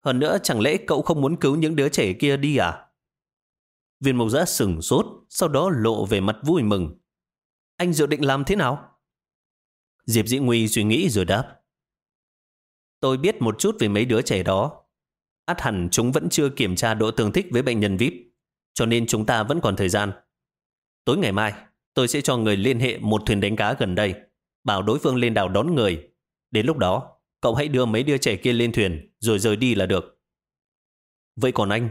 Hơn nữa, chẳng lẽ cậu không muốn cứu những đứa trẻ kia đi à? Viên mộc giã sừng sốt, sau đó lộ về mặt vui mừng. Anh dự định làm thế nào? Diệp Dĩ Nguy suy nghĩ rồi đáp. Tôi biết một chút về mấy đứa trẻ đó. Át hẳn chúng vẫn chưa kiểm tra độ tương thích với bệnh nhân VIP, cho nên chúng ta vẫn còn thời gian. Tối ngày mai, tôi sẽ cho người liên hệ một thuyền đánh cá gần đây, bảo đối phương lên đảo đón người. Đến lúc đó, cậu hãy đưa mấy đứa trẻ kia lên thuyền, rồi rời đi là được. Vậy còn anh?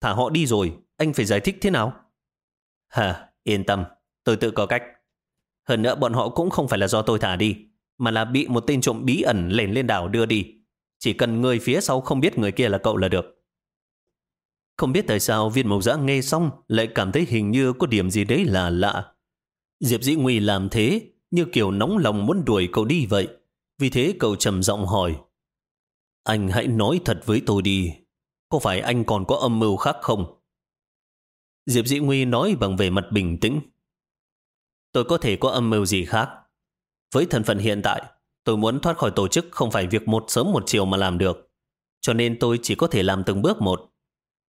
Thả họ đi rồi, anh phải giải thích thế nào? Hà, yên tâm, tôi tự có cách. Hơn nữa bọn họ cũng không phải là do tôi thả đi, mà là bị một tên trộm bí ẩn lẻn lên đảo đưa đi. Chỉ cần người phía sau không biết người kia là cậu là được. Không biết tại sao viên mộc giã nghe xong lại cảm thấy hình như có điểm gì đấy là lạ. Diệp Dĩ Nguy làm thế như kiểu nóng lòng muốn đuổi cậu đi vậy. Vì thế cậu trầm giọng hỏi Anh hãy nói thật với tôi đi. Có phải anh còn có âm mưu khác không? Diệp Dĩ Nguy nói bằng vẻ mặt bình tĩnh. Tôi có thể có âm mưu gì khác. Với thân phận hiện tại, tôi muốn thoát khỏi tổ chức không phải việc một sớm một chiều mà làm được. Cho nên tôi chỉ có thể làm từng bước một.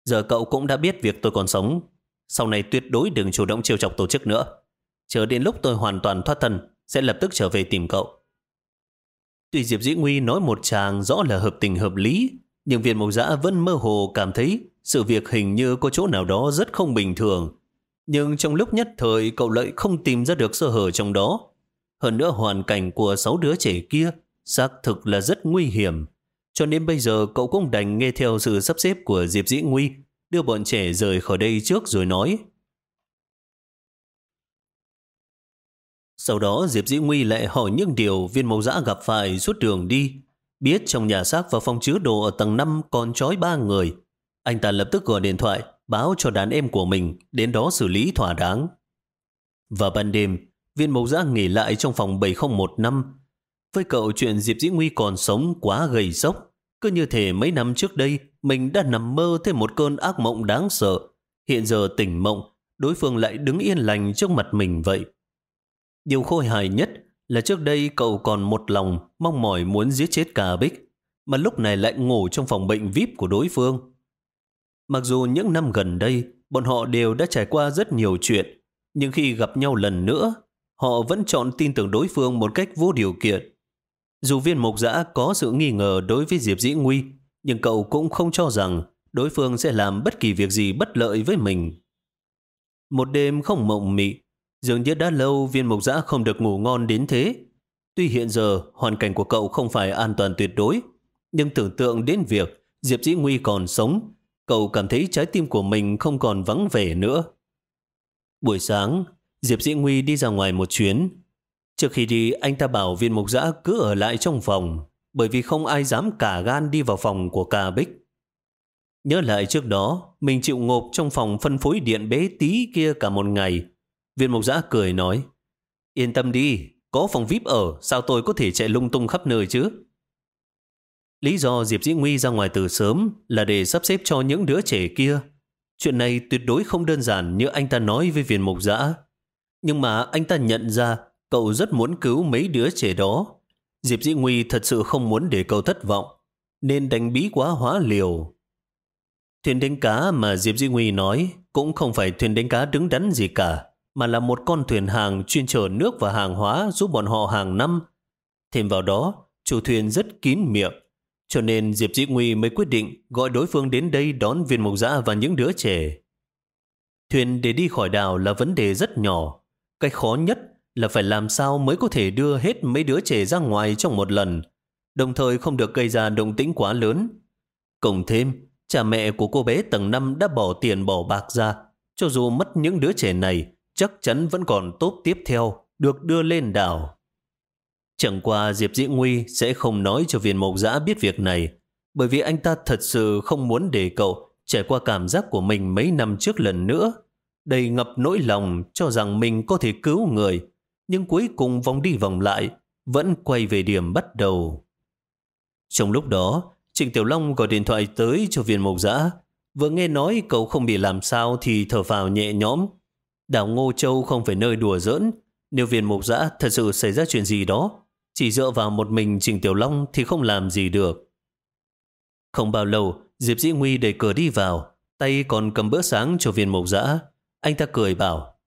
Giờ cậu cũng đã biết việc tôi còn sống. Sau này tuyệt đối đừng chủ động chiêu chọc tổ chức nữa. Chờ đến lúc tôi hoàn toàn thoát thân, sẽ lập tức trở về tìm cậu. Tuy Diệp Dĩ Nguy nói một chàng rõ là hợp tình hợp lý, nhưng viên mộc giã vẫn mơ hồ cảm thấy sự việc hình như có chỗ nào đó rất không bình thường. Nhưng trong lúc nhất thời cậu lại không tìm ra được sơ hở trong đó. Hơn nữa hoàn cảnh của sáu đứa trẻ kia xác thực là rất nguy hiểm. Cho nên bây giờ cậu cũng đành nghe theo sự sắp xếp của Diệp Dĩ Nguy, đưa bọn trẻ rời khỏi đây trước rồi nói. Sau đó Diệp Dĩ Nguy lại hỏi những điều viên mẫu giã gặp phải suốt đường đi. Biết trong nhà xác và phòng chứa đồ ở tầng 5 còn trói ba người. Anh ta lập tức gọi điện thoại báo cho đàn em của mình đến đó xử lý thỏa đáng. Và ban đêm, viên mẫu giã nghỉ lại trong phòng 7015. Với cậu chuyện Diệp Dĩ Nguy còn sống quá gầy sốc. Cứ như thể mấy năm trước đây mình đã nằm mơ thêm một cơn ác mộng đáng sợ. Hiện giờ tỉnh mộng, đối phương lại đứng yên lành trước mặt mình vậy. Điều khôi hài nhất là trước đây cậu còn một lòng mong mỏi muốn giết chết cả Bích, mà lúc này lại ngủ trong phòng bệnh VIP của đối phương. Mặc dù những năm gần đây, bọn họ đều đã trải qua rất nhiều chuyện, nhưng khi gặp nhau lần nữa, họ vẫn chọn tin tưởng đối phương một cách vô điều kiện. Dù viên mục giã có sự nghi ngờ đối với Diệp Dĩ Nguy, nhưng cậu cũng không cho rằng đối phương sẽ làm bất kỳ việc gì bất lợi với mình. Một đêm không mộng mị, dường như đã lâu viên mục giã không được ngủ ngon đến thế. Tuy hiện giờ hoàn cảnh của cậu không phải an toàn tuyệt đối, nhưng tưởng tượng đến việc Diệp Dĩ Nguy còn sống cậu cảm thấy trái tim của mình không còn vắng vẻ nữa. Buổi sáng, Diệp Dĩ Nguy đi ra ngoài một chuyến. Trước khi đi, anh ta bảo viên mục giã cứ ở lại trong phòng, bởi vì không ai dám cả gan đi vào phòng của ca Bích. Nhớ lại trước đó, mình chịu ngộp trong phòng phân phối điện bé tí kia cả một ngày. Viên mục giã cười nói, Yên tâm đi, có phòng VIP ở, sao tôi có thể chạy lung tung khắp nơi chứ? Lý do Diệp Dĩ Nguy ra ngoài từ sớm là để sắp xếp cho những đứa trẻ kia. Chuyện này tuyệt đối không đơn giản như anh ta nói với viên mục giã. Nhưng mà anh ta nhận ra cậu rất muốn cứu mấy đứa trẻ đó. Diệp Dĩ Nguy thật sự không muốn để cậu thất vọng, nên đánh bí quá hóa liều. Thuyền đánh cá mà Diệp Dĩ Nguy nói cũng không phải thuyền đánh cá đứng đắn gì cả, mà là một con thuyền hàng chuyên chở nước và hàng hóa giúp bọn họ hàng năm. Thêm vào đó, chủ thuyền rất kín miệng, cho nên Diệp Dĩ Nguy mới quyết định gọi đối phương đến đây đón viên mục giã và những đứa trẻ. Thuyền để đi khỏi đảo là vấn đề rất nhỏ. Cái khó nhất là phải làm sao mới có thể đưa hết mấy đứa trẻ ra ngoài trong một lần, đồng thời không được gây ra động tĩnh quá lớn. Cộng thêm, cha mẹ của cô bé tầng 5 đã bỏ tiền bỏ bạc ra, cho dù mất những đứa trẻ này, chắc chắn vẫn còn tốt tiếp theo, được đưa lên đảo. Chẳng qua Diệp Dĩ Nguy sẽ không nói cho viên mộc giã biết việc này, bởi vì anh ta thật sự không muốn để cậu trải qua cảm giác của mình mấy năm trước lần nữa. Đầy ngập nỗi lòng cho rằng mình có thể cứu người, nhưng cuối cùng vòng đi vòng lại, vẫn quay về điểm bắt đầu. Trong lúc đó, Trịnh Tiểu Long gọi điện thoại tới cho viên mộc giã. Vừa nghe nói cậu không bị làm sao thì thở vào nhẹ nhõm. Đảo Ngô Châu không phải nơi đùa giỡn. Nếu viên Mộc giã thật sự xảy ra chuyện gì đó, chỉ dựa vào một mình Trình Tiểu Long thì không làm gì được. Không bao lâu, Diệp Dĩ Nguy đẩy cửa đi vào, tay còn cầm bữa sáng cho viên mộc dã. Anh ta cười bảo,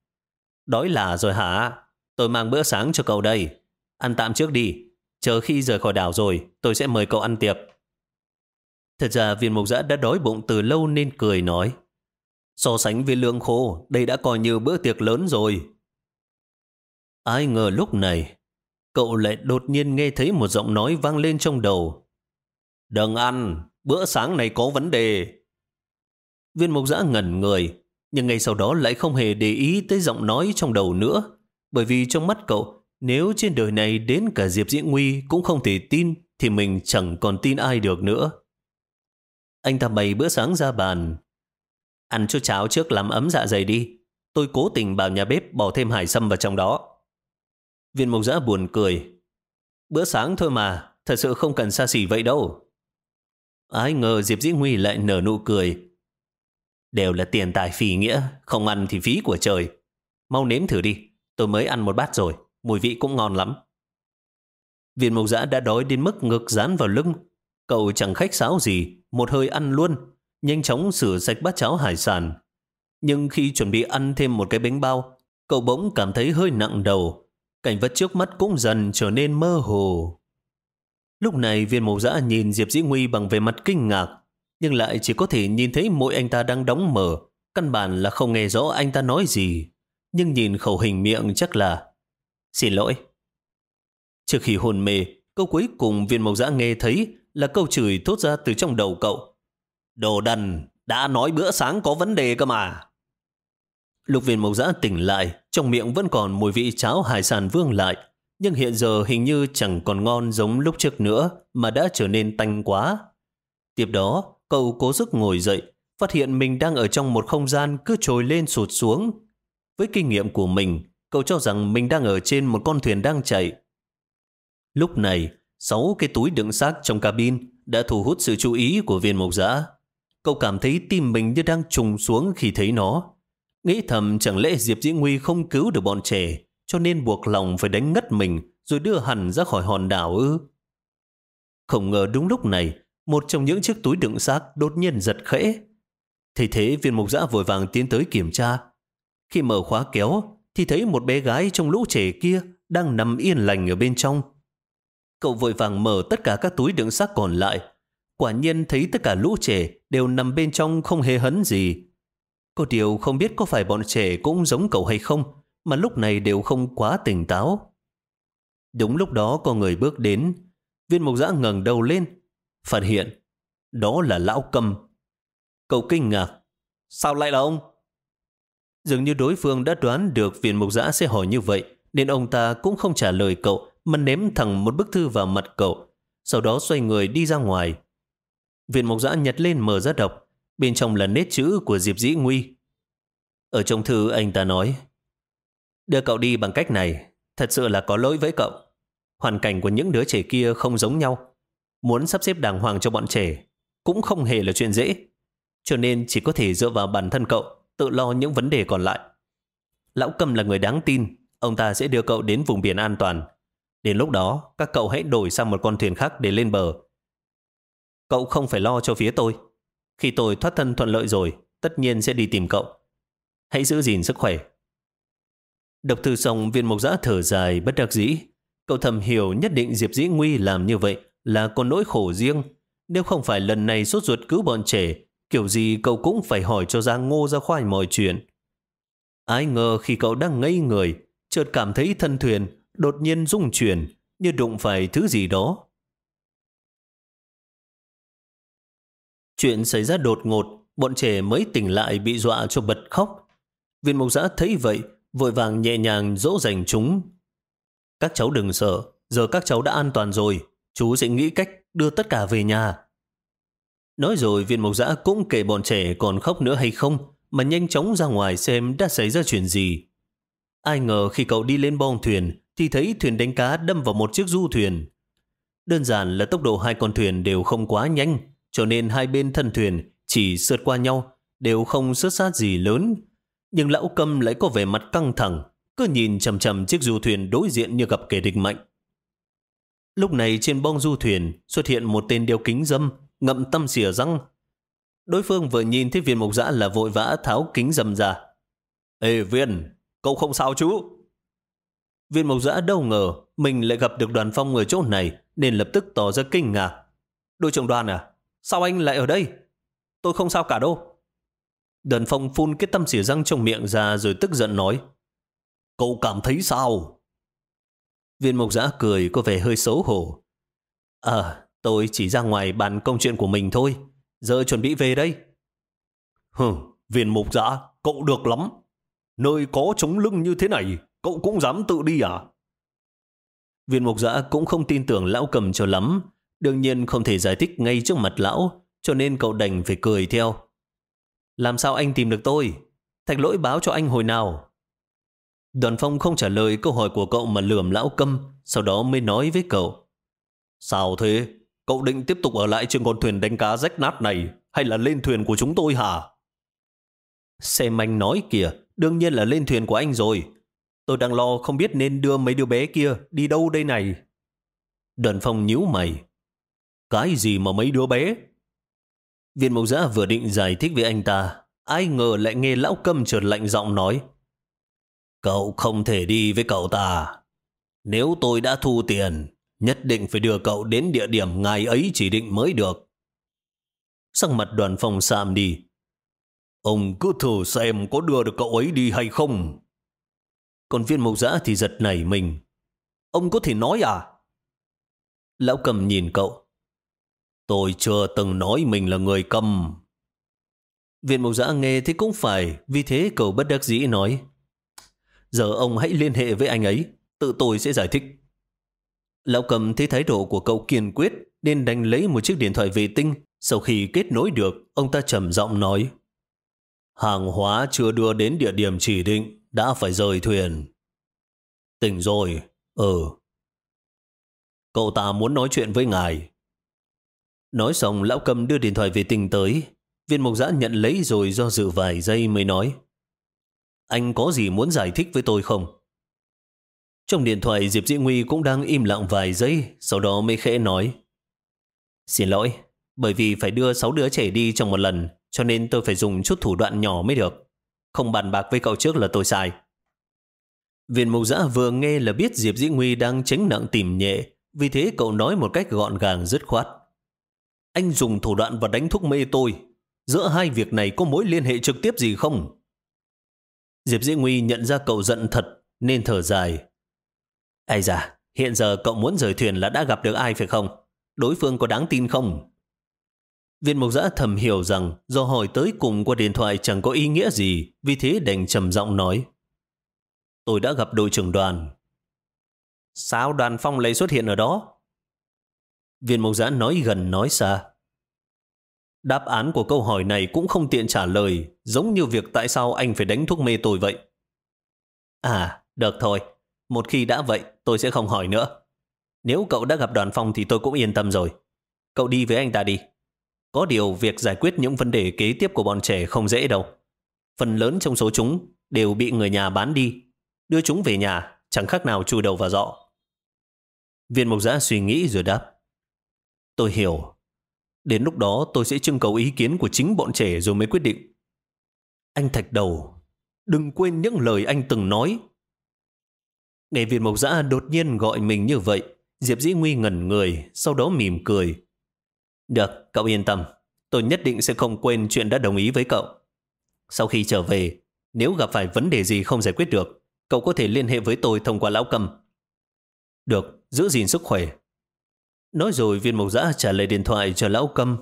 đói là rồi hả? Tôi mang bữa sáng cho cậu đây. Ăn tạm trước đi. Chờ khi rời khỏi đảo rồi, tôi sẽ mời cậu ăn tiệc. Thật ra viên mộc dã đã đói bụng từ lâu nên cười nói. So sánh với lương khô, đây đã coi như bữa tiệc lớn rồi. Ai ngờ lúc này, cậu lại đột nhiên nghe thấy một giọng nói vang lên trong đầu. Đừng ăn, bữa sáng này có vấn đề. Viên mục giã ngẩn người, nhưng ngay sau đó lại không hề để ý tới giọng nói trong đầu nữa. Bởi vì trong mắt cậu, nếu trên đời này đến cả Diệp Diễn Nguy cũng không thể tin, thì mình chẳng còn tin ai được nữa. Anh ta bày bữa sáng ra bàn. Ăn chút cháo trước làm ấm dạ dày đi. Tôi cố tình bảo nhà bếp bỏ thêm hải sâm vào trong đó. Viên mộc giã buồn cười. Bữa sáng thôi mà, thật sự không cần xa xỉ vậy đâu. Ai ngờ Diệp Dĩ Nguy lại nở nụ cười. Đều là tiền tài phì nghĩa, không ăn thì phí của trời. Mau nếm thử đi, tôi mới ăn một bát rồi, mùi vị cũng ngon lắm. Viên mộc giã đã đói đến mức ngực dán vào lưng. Cậu chẳng khách sáo gì, một hơi ăn luôn, nhanh chóng sửa sạch bát cháo hải sản. Nhưng khi chuẩn bị ăn thêm một cái bánh bao, cậu bỗng cảm thấy hơi nặng đầu. Cảnh vật trước mắt cũng dần trở nên mơ hồ. Lúc này viên mộc giã nhìn Diệp Dĩ Nguy bằng về mặt kinh ngạc, nhưng lại chỉ có thể nhìn thấy môi anh ta đang đóng mở, căn bản là không nghe rõ anh ta nói gì. Nhưng nhìn khẩu hình miệng chắc là Xin lỗi. Trước khi hôn mê, câu cuối cùng viên mộc giã nghe thấy là câu chửi thốt ra từ trong đầu cậu. Đồ đần, đã nói bữa sáng có vấn đề cơ mà. Lục viên mộc giã tỉnh lại, trong miệng vẫn còn mùi vị cháo hải sản vương lại, nhưng hiện giờ hình như chẳng còn ngon giống lúc trước nữa mà đã trở nên tanh quá. Tiếp đó, cậu cố sức ngồi dậy, phát hiện mình đang ở trong một không gian cứ trồi lên sụt xuống. Với kinh nghiệm của mình, cậu cho rằng mình đang ở trên một con thuyền đang chạy. Lúc này, sáu cái túi đựng xác trong cabin đã thu hút sự chú ý của viên mộc giã. Cậu cảm thấy tim mình như đang trùng xuống khi thấy nó. Nghĩ thầm chẳng lẽ Diệp Dĩ Nguy không cứu được bọn trẻ, cho nên buộc lòng phải đánh ngất mình rồi đưa hẳn ra khỏi hòn đảo ư. Không ngờ đúng lúc này, một trong những chiếc túi đựng xác đột nhiên giật khẽ. Thế thế viên mục giã vội vàng tiến tới kiểm tra. Khi mở khóa kéo, thì thấy một bé gái trong lũ trẻ kia đang nằm yên lành ở bên trong. Cậu vội vàng mở tất cả các túi đựng xác còn lại. Quả nhiên thấy tất cả lũ trẻ đều nằm bên trong không hề hấn gì. Có điều không biết có phải bọn trẻ cũng giống cậu hay không, mà lúc này đều không quá tỉnh táo. Đúng lúc đó có người bước đến, viên mục giã ngẩng đầu lên, phát hiện đó là lão cầm. Cậu kinh ngạc, sao lại là ông? Dường như đối phương đã đoán được viện mục giã sẽ hỏi như vậy, nên ông ta cũng không trả lời cậu, mà ném thẳng một bức thư vào mặt cậu, sau đó xoay người đi ra ngoài. Viện mục giã nhặt lên mở ra đọc, bên trong là nét chữ của Diệp Dĩ Nguy. Ở trong thư anh ta nói, đưa cậu đi bằng cách này, thật sự là có lỗi với cậu. Hoàn cảnh của những đứa trẻ kia không giống nhau. Muốn sắp xếp đàng hoàng cho bọn trẻ cũng không hề là chuyện dễ. Cho nên chỉ có thể dựa vào bản thân cậu tự lo những vấn đề còn lại. Lão Cầm là người đáng tin, ông ta sẽ đưa cậu đến vùng biển an toàn. Đến lúc đó, các cậu hãy đổi sang một con thuyền khác để lên bờ. Cậu không phải lo cho phía tôi. Khi tôi thoát thân thuận lợi rồi, tất nhiên sẽ đi tìm cậu. Hãy giữ gìn sức khỏe. Độc thư xong viên mộc giã thở dài bất đắc dĩ. Cậu thầm hiểu nhất định Diệp Dĩ Nguy làm như vậy là có nỗi khổ riêng. Nếu không phải lần này sốt ruột cứu bọn trẻ, kiểu gì cậu cũng phải hỏi cho ra ngô ra khoai mọi chuyện. Ai ngờ khi cậu đang ngây người, chợt cảm thấy thân thuyền đột nhiên rung chuyển như đụng phải thứ gì đó. Chuyện xảy ra đột ngột, bọn trẻ mới tỉnh lại bị dọa cho bật khóc. Viên mục giã thấy vậy, vội vàng nhẹ nhàng dỗ dành chúng. Các cháu đừng sợ, giờ các cháu đã an toàn rồi, chú sẽ nghĩ cách đưa tất cả về nhà. Nói rồi viên mộc giã cũng kể bọn trẻ còn khóc nữa hay không, mà nhanh chóng ra ngoài xem đã xảy ra chuyện gì. Ai ngờ khi cậu đi lên bong thuyền, thì thấy thuyền đánh cá đâm vào một chiếc du thuyền. Đơn giản là tốc độ hai con thuyền đều không quá nhanh, cho nên hai bên thân thuyền chỉ sượt qua nhau, đều không sướt sát gì lớn. Nhưng lão câm lại có vẻ mặt căng thẳng, cứ nhìn chầm chầm chiếc du thuyền đối diện như gặp kẻ địch mạnh. Lúc này trên bong du thuyền xuất hiện một tên đeo kính dâm, ngậm tâm xỉa răng. Đối phương vừa nhìn thấy viên mục giã là vội vã tháo kính dầm ra. Ê viên, cậu không sao chứ? Viên mộc giã đâu ngờ mình lại gặp được đoàn phong ở chỗ này nên lập tức tỏ ra kinh ngạc. Đội trưởng đoàn à? Sao anh lại ở đây? Tôi không sao cả đâu. Đoàn phong phun cái tâm xỉa răng trong miệng ra rồi tức giận nói. Cậu cảm thấy sao? Viên mộc giã cười có vẻ hơi xấu hổ. À, tôi chỉ ra ngoài bàn công chuyện của mình thôi. Giờ chuẩn bị về đây. Hừ, viên mục giã, cậu được lắm. Nơi có chống lưng như thế này, cậu cũng dám tự đi à? Viên mục giã cũng không tin tưởng lão cầm cho lắm. Đương nhiên không thể giải thích ngay trước mặt lão, cho nên cậu đành phải cười theo. Làm sao anh tìm được tôi? Thạch lỗi báo cho anh hồi nào? Đoàn phong không trả lời câu hỏi của cậu mà lườm lão câm, sau đó mới nói với cậu. Sao thế? Cậu định tiếp tục ở lại trên con thuyền đánh cá rách nát này, hay là lên thuyền của chúng tôi hả? Xem anh nói kìa, đương nhiên là lên thuyền của anh rồi. Tôi đang lo không biết nên đưa mấy đứa bé kia đi đâu đây này. Đoàn phong nhíu mày. Cái gì mà mấy đứa bé? Viên mộc giã vừa định giải thích với anh ta, ai ngờ lại nghe lão câm trượt lạnh giọng nói. Cậu không thể đi với cậu ta. Nếu tôi đã thu tiền, nhất định phải đưa cậu đến địa điểm ngài ấy chỉ định mới được. Sắc mặt đoàn phòng xàm đi. Ông cứ thử xem có đưa được cậu ấy đi hay không. Còn viên mộc giã thì giật nảy mình. Ông có thể nói à? Lão cầm nhìn cậu. Tôi chưa từng nói mình là người cầm. viên mộc giã nghe thì cũng phải, vì thế cậu bất đắc dĩ nói. Giờ ông hãy liên hệ với anh ấy, tự tôi sẽ giải thích. Lão cầm thấy thái độ của cậu kiên quyết, nên đánh lấy một chiếc điện thoại vệ tinh. Sau khi kết nối được, ông ta trầm giọng nói. Hàng hóa chưa đưa đến địa điểm chỉ định, đã phải rời thuyền. Tỉnh rồi, ừ. Cậu ta muốn nói chuyện với ngài. Nói xong, lão cầm đưa điện thoại về tình tới. Viên mộc giã nhận lấy rồi do dự vài giây mới nói. Anh có gì muốn giải thích với tôi không? Trong điện thoại Diệp Dĩ Nguy cũng đang im lặng vài giây, sau đó mới khẽ nói. Xin lỗi, bởi vì phải đưa 6 đứa trẻ đi trong một lần, cho nên tôi phải dùng chút thủ đoạn nhỏ mới được. Không bàn bạc với cậu trước là tôi sai. Viện mục giã vừa nghe là biết Diệp Dĩ Nguy đang tránh nặng tìm nhẹ, vì thế cậu nói một cách gọn gàng dứt khoát. Anh dùng thủ đoạn và đánh thuốc mê tôi. Giữa hai việc này có mối liên hệ trực tiếp gì không? Diệp Dĩ Nguy nhận ra cậu giận thật nên thở dài. Ây da, hiện giờ cậu muốn rời thuyền là đã gặp được ai phải không? Đối phương có đáng tin không? Viên mục giã thầm hiểu rằng do hỏi tới cùng qua điện thoại chẳng có ý nghĩa gì, vì thế đành trầm giọng nói. Tôi đã gặp đội trưởng đoàn. Sao đoàn phong lại xuất hiện ở đó? Viên mộc giã nói gần nói xa. Đáp án của câu hỏi này cũng không tiện trả lời, giống như việc tại sao anh phải đánh thuốc mê tôi vậy. À, được thôi. Một khi đã vậy, tôi sẽ không hỏi nữa. Nếu cậu đã gặp đoàn phong thì tôi cũng yên tâm rồi. Cậu đi với anh ta đi. Có điều việc giải quyết những vấn đề kế tiếp của bọn trẻ không dễ đâu. Phần lớn trong số chúng đều bị người nhà bán đi. Đưa chúng về nhà, chẳng khác nào chui đầu vào dọ. Viên mộc giã suy nghĩ rồi đáp. Tôi hiểu. Đến lúc đó tôi sẽ trưng cầu ý kiến của chính bọn trẻ rồi mới quyết định. Anh Thạch Đầu, đừng quên những lời anh từng nói. Nghe viên mộc giã đột nhiên gọi mình như vậy, Diệp Dĩ Nguy ngẩn người, sau đó mỉm cười. Được, cậu yên tâm. Tôi nhất định sẽ không quên chuyện đã đồng ý với cậu. Sau khi trở về, nếu gặp phải vấn đề gì không giải quyết được, cậu có thể liên hệ với tôi thông qua lão cầm. Được, giữ gìn sức khỏe. Nói rồi viên mộc giã trả lời điện thoại cho lão cầm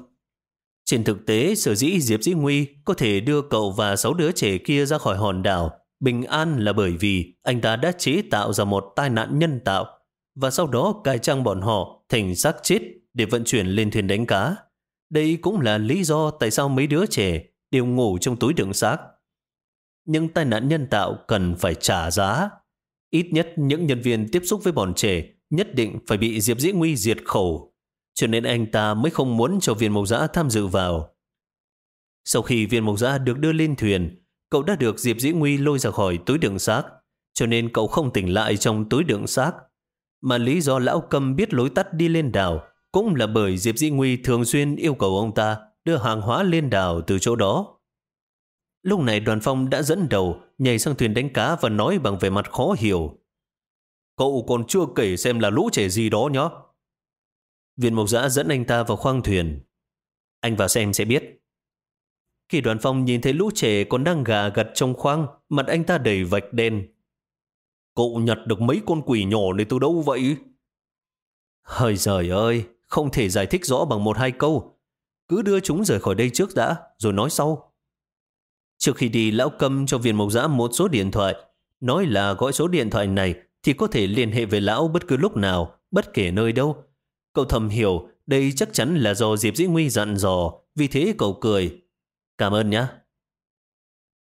Trên thực tế, sở dĩ Diệp Dĩ Nguy có thể đưa cậu và sáu đứa trẻ kia ra khỏi hòn đảo bình an là bởi vì anh ta đã chế tạo ra một tai nạn nhân tạo và sau đó cải trang bọn họ thành xác chết để vận chuyển lên thuyền đánh cá. Đây cũng là lý do tại sao mấy đứa trẻ đều ngủ trong túi đựng xác. Nhưng tai nạn nhân tạo cần phải trả giá. Ít nhất những nhân viên tiếp xúc với bọn trẻ nhất định phải bị Diệp Dĩ Nguy diệt khẩu, cho nên anh ta mới không muốn cho viên mộc giã tham dự vào. Sau khi viên mộc giã được đưa lên thuyền, cậu đã được Diệp Dĩ Nguy lôi ra khỏi túi đựng xác, cho nên cậu không tỉnh lại trong túi đựng xác. Mà lý do lão cầm biết lối tắt đi lên đảo cũng là bởi Diệp Dĩ Nguy thường xuyên yêu cầu ông ta đưa hàng hóa lên đảo từ chỗ đó. Lúc này đoàn phong đã dẫn đầu nhảy sang thuyền đánh cá và nói bằng vẻ mặt khó hiểu. Cậu còn chưa kể xem là lũ trẻ gì đó nhá. Viên mộc giã dẫn anh ta vào khoang thuyền. Anh vào xem sẽ biết. Khi đoàn phong nhìn thấy lũ trẻ còn đang gà gật trong khoang, mặt anh ta đầy vạch đen. Cậu nhặt được mấy con quỷ nhỏ này từ đâu vậy? Hơi giời ơi, không thể giải thích rõ bằng một hai câu. Cứ đưa chúng rời khỏi đây trước đã, rồi nói sau. Trước khi đi, lão cầm cho viên mộc giã một số điện thoại, nói là gọi số điện thoại này thì có thể liên hệ với lão bất cứ lúc nào, bất kể nơi đâu. Cậu thầm hiểu đây chắc chắn là do Diệp Dĩ Nguy dặn dò, vì thế cậu cười. Cảm ơn nhé.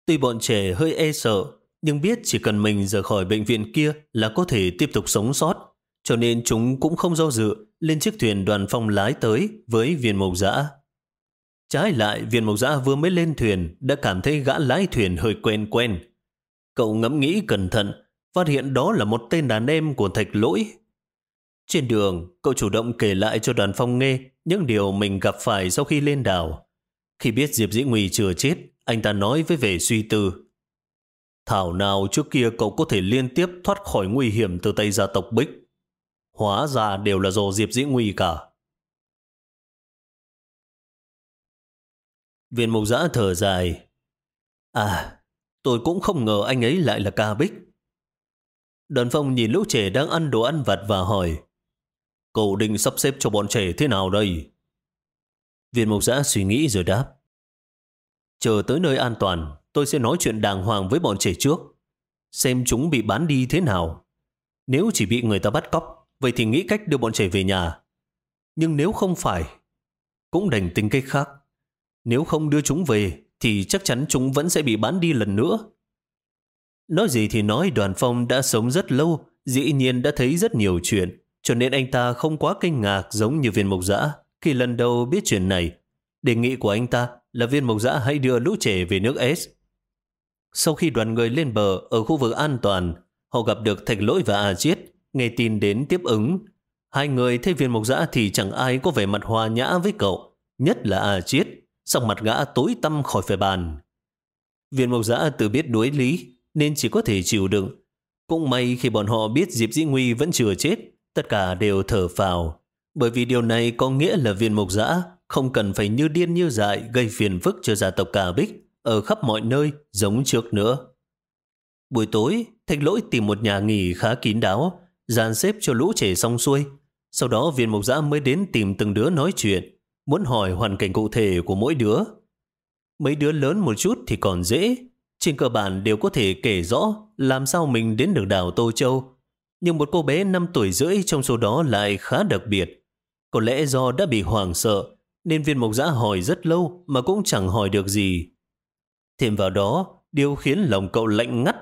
Tuy bọn trẻ hơi e sợ, nhưng biết chỉ cần mình rời khỏi bệnh viện kia là có thể tiếp tục sống sót, cho nên chúng cũng không do dự lên chiếc thuyền đoàn phong lái tới với viên mộc dã. Trái lại, viên mộc dã vừa mới lên thuyền đã cảm thấy gã lái thuyền hơi quen quen. Cậu ngẫm nghĩ cẩn thận phát hiện đó là một tên đàn em của thạch lỗi. Trên đường, cậu chủ động kể lại cho đoàn phong nghe những điều mình gặp phải sau khi lên đảo. Khi biết Diệp Dĩ Nguy chưa chết, anh ta nói với vẻ suy tư. Thảo nào trước kia cậu có thể liên tiếp thoát khỏi nguy hiểm từ tay gia tộc Bích. Hóa ra đều là do Diệp Dĩ Nguy cả. Viên mục giã thở dài. À, tôi cũng không ngờ anh ấy lại là ca Bích. Đoàn phong nhìn lũ trẻ đang ăn đồ ăn vặt và hỏi Cậu định sắp xếp cho bọn trẻ thế nào đây? Viên Mộc giã suy nghĩ rồi đáp Chờ tới nơi an toàn tôi sẽ nói chuyện đàng hoàng với bọn trẻ trước xem chúng bị bán đi thế nào. Nếu chỉ bị người ta bắt cóc vậy thì nghĩ cách đưa bọn trẻ về nhà. Nhưng nếu không phải cũng đành tính cách khác. Nếu không đưa chúng về thì chắc chắn chúng vẫn sẽ bị bán đi lần nữa. Nói gì thì nói đoàn phong đã sống rất lâu, dĩ nhiên đã thấy rất nhiều chuyện, cho nên anh ta không quá kinh ngạc giống như viên mộc dã khi lần đầu biết chuyện này. Đề nghị của anh ta là viên mộc dã hãy đưa lũ trẻ về nước S. Sau khi đoàn người lên bờ ở khu vực an toàn, họ gặp được Thạch Lỗi và A Chiết, nghe tin đến tiếp ứng. Hai người thấy viên mộc dã thì chẳng ai có vẻ mặt hòa nhã với cậu, nhất là A Chiết, sắc mặt gã tối tăm khỏi phải bàn. Viên mộc dã tự biết đối lý, nên chỉ có thể chịu đựng. Cũng may khi bọn họ biết Diệp Dĩ Nguy vẫn chưa chết, tất cả đều thở phào. Bởi vì điều này có nghĩa là viên mộc dã không cần phải như điên như dại gây phiền phức cho gia tộc Cà Bích ở khắp mọi nơi giống trước nữa. Buổi tối, Thạch Lỗi tìm một nhà nghỉ khá kín đáo, dàn xếp cho lũ trẻ xong xuôi. Sau đó viên mộc dã mới đến tìm từng đứa nói chuyện, muốn hỏi hoàn cảnh cụ thể của mỗi đứa. Mấy đứa lớn một chút thì còn dễ, trên cơ bản đều có thể kể rõ làm sao mình đến được đảo Tô Châu. Nhưng một cô bé 5 tuổi rưỡi trong số đó lại khá đặc biệt. Có lẽ do đã bị hoảng sợ, nên viên mộc giã hỏi rất lâu mà cũng chẳng hỏi được gì. Thêm vào đó, điều khiến lòng cậu lạnh ngắt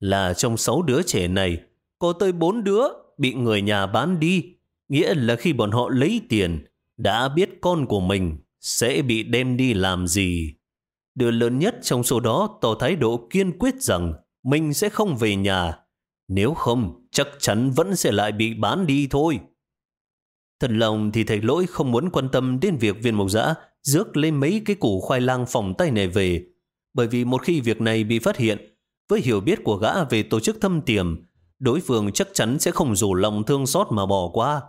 là trong sáu đứa trẻ này, có tới bốn đứa bị người nhà bán đi. Nghĩa là khi bọn họ lấy tiền, đã biết con của mình sẽ bị đem đi làm gì. Đứa lớn nhất trong số đó tỏ thái độ kiên quyết rằng mình sẽ không về nhà. Nếu không, chắc chắn vẫn sẽ lại bị bán đi thôi. Thần lòng thì thầy lỗi không muốn quan tâm đến việc viên mộc giã rước lên mấy cái củ khoai lang phòng tay này về. Bởi vì một khi việc này bị phát hiện, với hiểu biết của gã về tổ chức thâm tiềm, đối phương chắc chắn sẽ không rủ lòng thương xót mà bỏ qua.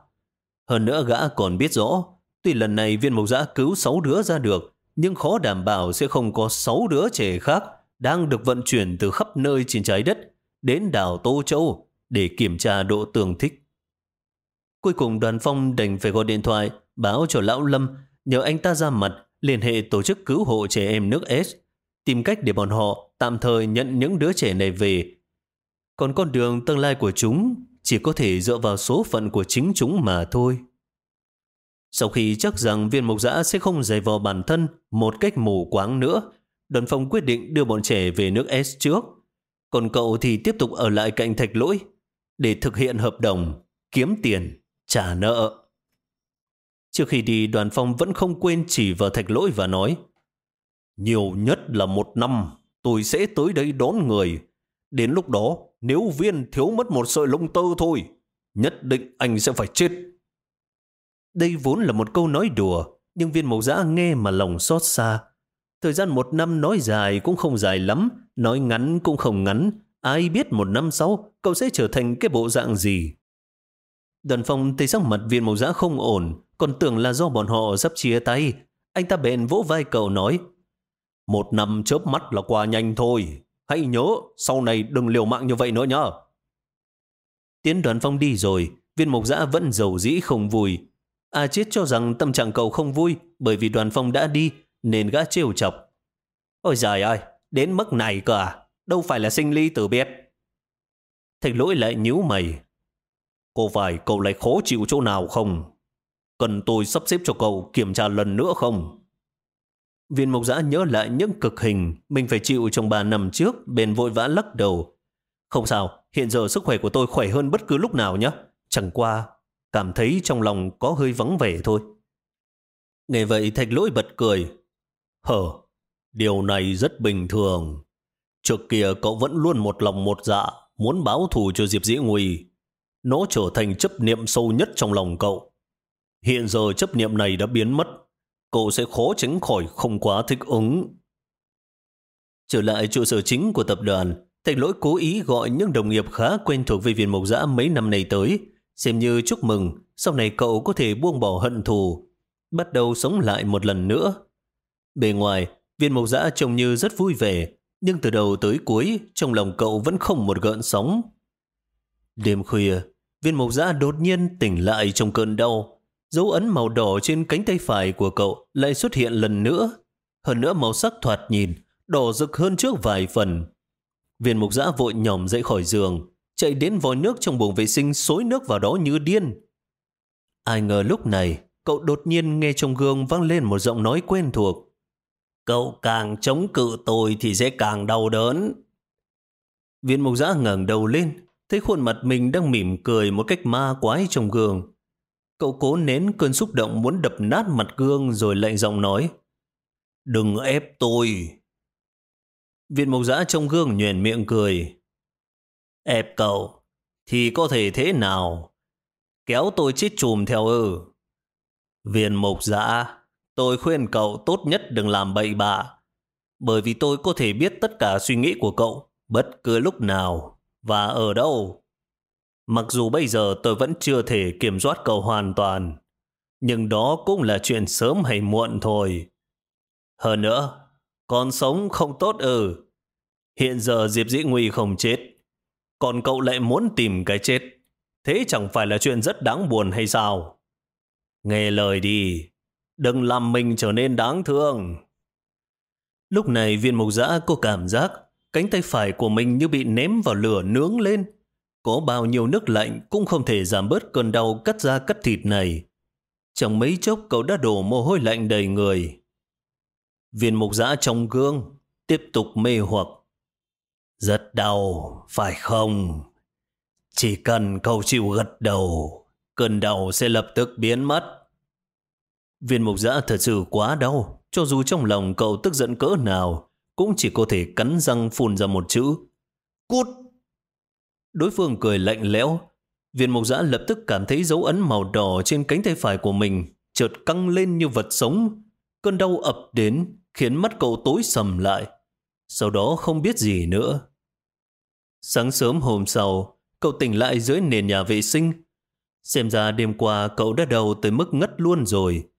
Hơn nữa gã còn biết rõ, tuy lần này viên mộc giã cứu 6 đứa ra được, nhưng khó đảm bảo sẽ không có 6 đứa trẻ khác đang được vận chuyển từ khắp nơi trên trái đất đến đảo Tô Châu để kiểm tra độ tường thích. Cuối cùng đoàn phong đành phải gọi điện thoại báo cho Lão Lâm nhờ anh ta ra mặt liên hệ tổ chức cứu hộ trẻ em nước S tìm cách để bọn họ tạm thời nhận những đứa trẻ này về. Còn con đường tương lai của chúng chỉ có thể dựa vào số phận của chính chúng mà thôi. Sau khi chắc rằng viên mục giã sẽ không giày vò bản thân một cách mù quáng nữa, đoàn phong quyết định đưa bọn trẻ về nước S trước. Còn cậu thì tiếp tục ở lại cạnh thạch lỗi để thực hiện hợp đồng, kiếm tiền, trả nợ. Trước khi đi đoàn phong vẫn không quên chỉ vào thạch lỗi và nói Nhiều nhất là một năm tôi sẽ tới đây đón người. Đến lúc đó nếu viên thiếu mất một sợi lông tơ thôi nhất định anh sẽ phải chết. Đây vốn là một câu nói đùa, nhưng viên mộc giã nghe mà lòng xót xa. Thời gian một năm nói dài cũng không dài lắm, nói ngắn cũng không ngắn. Ai biết một năm sau cậu sẽ trở thành cái bộ dạng gì? Đoàn phong thấy sắc mặt viên mộc giã không ổn, còn tưởng là do bọn họ sắp chia tay. Anh ta bèn vỗ vai cậu nói, một năm chớp mắt là qua nhanh thôi. Hãy nhớ, sau này đừng liều mạng như vậy nữa nhá. Tiến đoàn phong đi rồi, viên mộc giã vẫn giàu dĩ không vui. A Chiết cho rằng tâm trạng cậu không vui bởi vì đoàn phong đã đi nên gã trêu chọc. Ôi giời ơi, đến mức này cơ à? Đâu phải là sinh ly tử biệt. Thạch lỗi lại nhíu mày. Cô phải cậu lại khó chịu chỗ nào không? Cần tôi sắp xếp cho cậu kiểm tra lần nữa không? Viên mộc giã nhớ lại những cực hình mình phải chịu trong 3 năm trước bền vội vã lắc đầu. Không sao, hiện giờ sức khỏe của tôi khỏe hơn bất cứ lúc nào nhé. Chẳng qua cảm thấy trong lòng có hơi vắng vẻ thôi. Nghe vậy thạch lỗi bật cười. Hờ, điều này rất bình thường. Trước kia cậu vẫn luôn một lòng một dạ, muốn báo thù cho Diệp Dĩ Nguy nó trở thành chấp niệm sâu nhất trong lòng cậu. Hiện giờ chấp niệm này đã biến mất, cậu sẽ khó tránh khỏi không quá thích ứng. Trở lại trụ sở chính của tập đoàn, Thạch lỗi cố ý gọi những đồng nghiệp khá quen thuộc với viên mộc giã mấy năm này tới, xem như chúc mừng, sau này cậu có thể buông bỏ hận thù, bắt đầu sống lại một lần nữa. Bề ngoài, viên mộc giã trông như rất vui vẻ, nhưng từ đầu tới cuối, trong lòng cậu vẫn không một gợn sóng. Đêm khuya, viên mộc giã đột nhiên tỉnh lại trong cơn đau. Dấu ấn màu đỏ trên cánh tay phải của cậu lại xuất hiện lần nữa. Hơn nữa màu sắc thoạt nhìn, đỏ rực hơn trước vài phần. Viên mục giã vội nhòm dậy khỏi giường, chạy đến vòi nước trong buồng vệ sinh xối nước vào đó như điên. Ai ngờ lúc này, cậu đột nhiên nghe trong gương vang lên một giọng nói quen thuộc. Cậu càng chống cự tôi thì sẽ càng đau đớn. Viên mục giã ngẩng đầu lên, thấy khuôn mặt mình đang mỉm cười một cách ma quái trong gương. Cậu cố nén cơn xúc động muốn đập nát mặt gương rồi lạnh giọng nói. Đừng ép tôi, Viện mộc giã trong gương nhuền miệng cười. Ép cậu, thì có thể thế nào? Kéo tôi chết chùm theo ư. Viên mộc giã, tôi khuyên cậu tốt nhất đừng làm bậy bạ. Bởi vì tôi có thể biết tất cả suy nghĩ của cậu bất cứ lúc nào và ở đâu. Mặc dù bây giờ tôi vẫn chưa thể kiểm soát cậu hoàn toàn, nhưng đó cũng là chuyện sớm hay muộn thôi. Hơn nữa, còn sống không tốt ừ. Hiện giờ Diệp Dĩ Nguy không chết. Còn cậu lại muốn tìm cái chết. Thế chẳng phải là chuyện rất đáng buồn hay sao? Nghe lời đi. Đừng làm mình trở nên đáng thương. Lúc này viên mục giã có cảm giác cánh tay phải của mình như bị ném vào lửa nướng lên. Có bao nhiêu nước lạnh cũng không thể giảm bớt cơn đau cắt da cắt thịt này. Trong mấy chốc cậu đã đổ mồ hôi lạnh đầy người. Viên mục giã trong gương, tiếp tục mê hoặc. Rất đau, phải không? Chỉ cần cậu chịu gật đầu, cơn đau sẽ lập tức biến mất. Viên mục giã thật sự quá đau, cho dù trong lòng cậu tức giận cỡ nào, cũng chỉ có thể cắn răng phun ra một chữ. Cút! Đối phương cười lạnh lẽo. Viên mộc giã lập tức cảm thấy dấu ấn màu đỏ trên cánh tay phải của mình chợt căng lên như vật sống. Cơn đau ập đến, khiến mắt cậu tối sầm lại. Sau đó không biết gì nữa. Sáng sớm hôm sau, cậu tỉnh lại dưới nền nhà vệ sinh. Xem ra đêm qua cậu đã đầu tới mức ngất luôn rồi.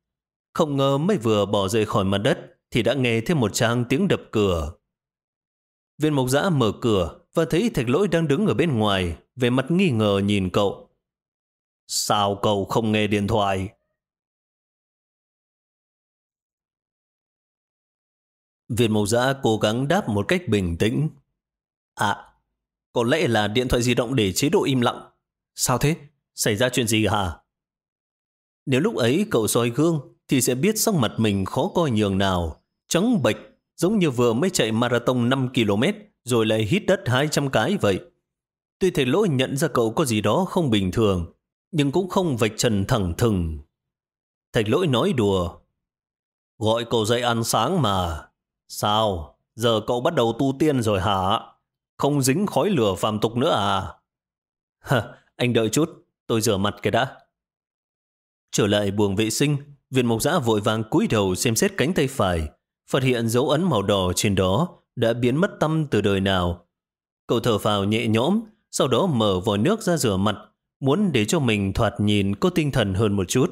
Không ngờ mới vừa bỏ dậy khỏi mặt đất thì đã nghe thêm một trang tiếng đập cửa. Viên mộc giã mở cửa và thấy thạch lỗi đang đứng ở bên ngoài về mặt nghi ngờ nhìn cậu. Sao cậu không nghe điện thoại? Viên mộc giã cố gắng đáp một cách bình tĩnh. À, có lẽ là điện thoại di động để chế độ im lặng. Sao thế? Xảy ra chuyện gì hả? Nếu lúc ấy cậu soi gương thì sẽ biết sắc mặt mình khó coi nhường nào. Trắng bệch, giống như vừa mới chạy marathon 5 km rồi lại hít đất 200 cái vậy. Tuy thầy lỗi nhận ra cậu có gì đó không bình thường, nhưng cũng không vạch trần thẳng thừng. Thạch lỗi nói đùa. Gọi cậu dậy ăn sáng mà. Sao? Giờ cậu bắt đầu tu tiên rồi hả? Không dính khói lửa phàm tục nữa à? Hả, anh đợi chút, tôi rửa mặt cái đã. Trở lại buồng vệ sinh, viên mộc giã vội vàng cúi đầu xem xét cánh tay phải, phát hiện dấu ấn màu đỏ trên đó đã biến mất tâm từ đời nào. Cậu thở phào nhẹ nhõm, sau đó mở vòi nước ra rửa mặt, muốn để cho mình thoạt nhìn có tinh thần hơn một chút.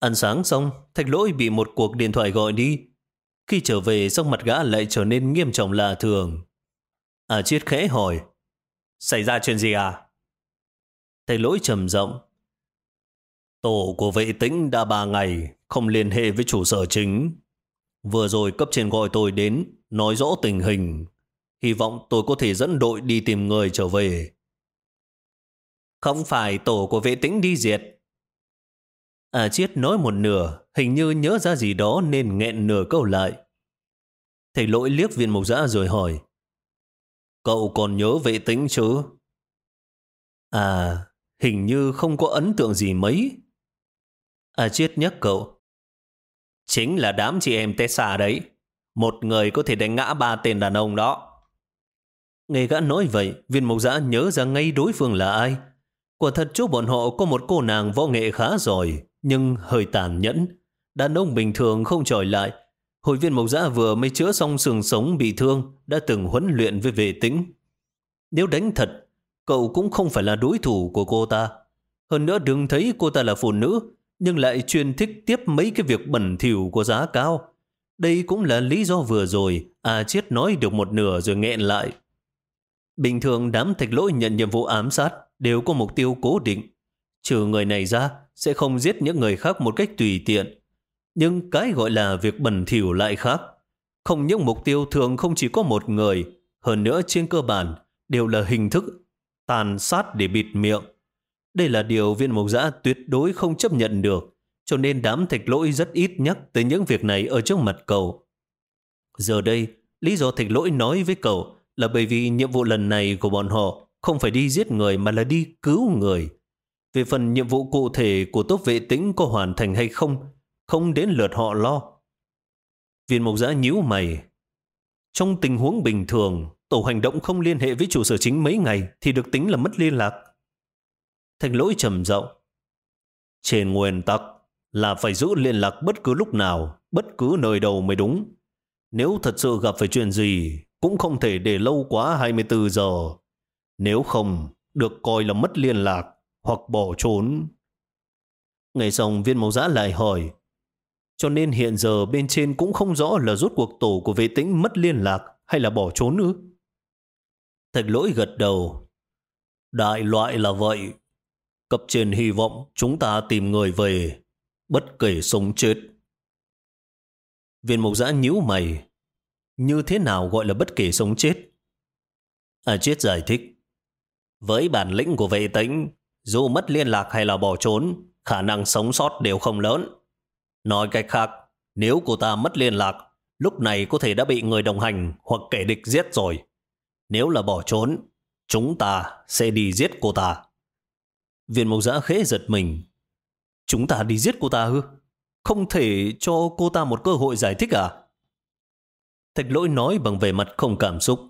Ăn sáng xong, thạch lỗi bị một cuộc điện thoại gọi đi. Khi trở về, sắc mặt gã lại trở nên nghiêm trọng lạ thường. À chiết khẽ hỏi. Xảy ra chuyện gì à? Thạch lỗi trầm rộng. Tổ của vệ tĩnh đã ba ngày không liên hệ với chủ sở chính. Vừa rồi cấp trên gọi tôi đến, nói rõ tình hình. Hy vọng tôi có thể dẫn đội đi tìm người trở về. Không phải tổ của vệ tĩnh đi diệt. À Chiết nói một nửa, hình như nhớ ra gì đó nên nghẹn nửa câu lại. Thầy lỗi liếc viên mục giã rồi hỏi. Cậu còn nhớ vệ tĩnh chứ? À, hình như không có ấn tượng gì mấy. À Chiết nhắc cậu. Chính là đám chị em Tessa đấy. Một người có thể đánh ngã ba tên đàn ông đó. Nghe gã nói vậy, viên mộc giã nhớ ra ngay đối phương là ai. Quả thật chỗ bọn họ có một cô nàng võ nghệ khá giỏi, nhưng hơi tàn nhẫn. Đàn ông bình thường không tròi lại. Hội viên mộc giã vừa mới chữa xong sườn sống bị thương, đã từng huấn luyện với vệ tĩnh. Nếu đánh thật, cậu cũng không phải là đối thủ của cô ta. Hơn nữa đừng thấy cô ta là phụ nữ, nhưng lại chuyên thích tiếp mấy cái việc bẩn thỉu của giá cao. Đây cũng là lý do vừa rồi, à chết nói được một nửa rồi nghẹn lại. Bình thường đám thạch lỗi nhận nhiệm vụ ám sát đều có mục tiêu cố định. Trừ người này ra, sẽ không giết những người khác một cách tùy tiện. Nhưng cái gọi là việc bẩn thỉu lại khác. Không những mục tiêu thường không chỉ có một người, hơn nữa trên cơ bản đều là hình thức tàn sát để bịt miệng. Đây là điều viên mộc giã tuyệt đối không chấp nhận được, cho nên đám thạch lỗi rất ít nhắc tới những việc này ở trước mặt cậu. Giờ đây, lý do thạch lỗi nói với cậu là bởi vì nhiệm vụ lần này của bọn họ không phải đi giết người mà là đi cứu người. Về phần nhiệm vụ cụ thể của tốt vệ tĩnh có hoàn thành hay không, không đến lượt họ lo. Viên mộc giã nhíu mày. Trong tình huống bình thường, tổ hành động không liên hệ với chủ sở chính mấy ngày thì được tính là mất liên lạc. Thành lỗi trầm rộng. Trên nguyên tắc là phải giữ liên lạc bất cứ lúc nào, bất cứ nơi đâu mới đúng. Nếu thật sự gặp phải chuyện gì, cũng không thể để lâu quá 24 giờ. Nếu không, được coi là mất liên lạc hoặc bỏ trốn. Ngày xong viên mẫu giã lại hỏi, cho nên hiện giờ bên trên cũng không rõ là rút cuộc tổ của vệ tĩnh mất liên lạc hay là bỏ trốn nữa. Thạch lỗi gật đầu. Đại loại là vậy. Cấp trên hy vọng chúng ta tìm người về, bất kể sống chết. Viên mục giã nhíu mày. Như thế nào gọi là bất kể sống chết? À chết giải thích. Với bản lĩnh của vệ tĩnh, dù mất liên lạc hay là bỏ trốn, khả năng sống sót đều không lớn. Nói cách khác, nếu cô ta mất liên lạc, lúc này có thể đã bị người đồng hành hoặc kẻ địch giết rồi. Nếu là bỏ trốn, chúng ta sẽ đi giết cô ta. Viên mộc giã khẽ giật mình. Chúng ta đi giết cô ta hư? Không thể cho cô ta một cơ hội giải thích à? Thạch lỗi nói bằng vẻ mặt không cảm xúc.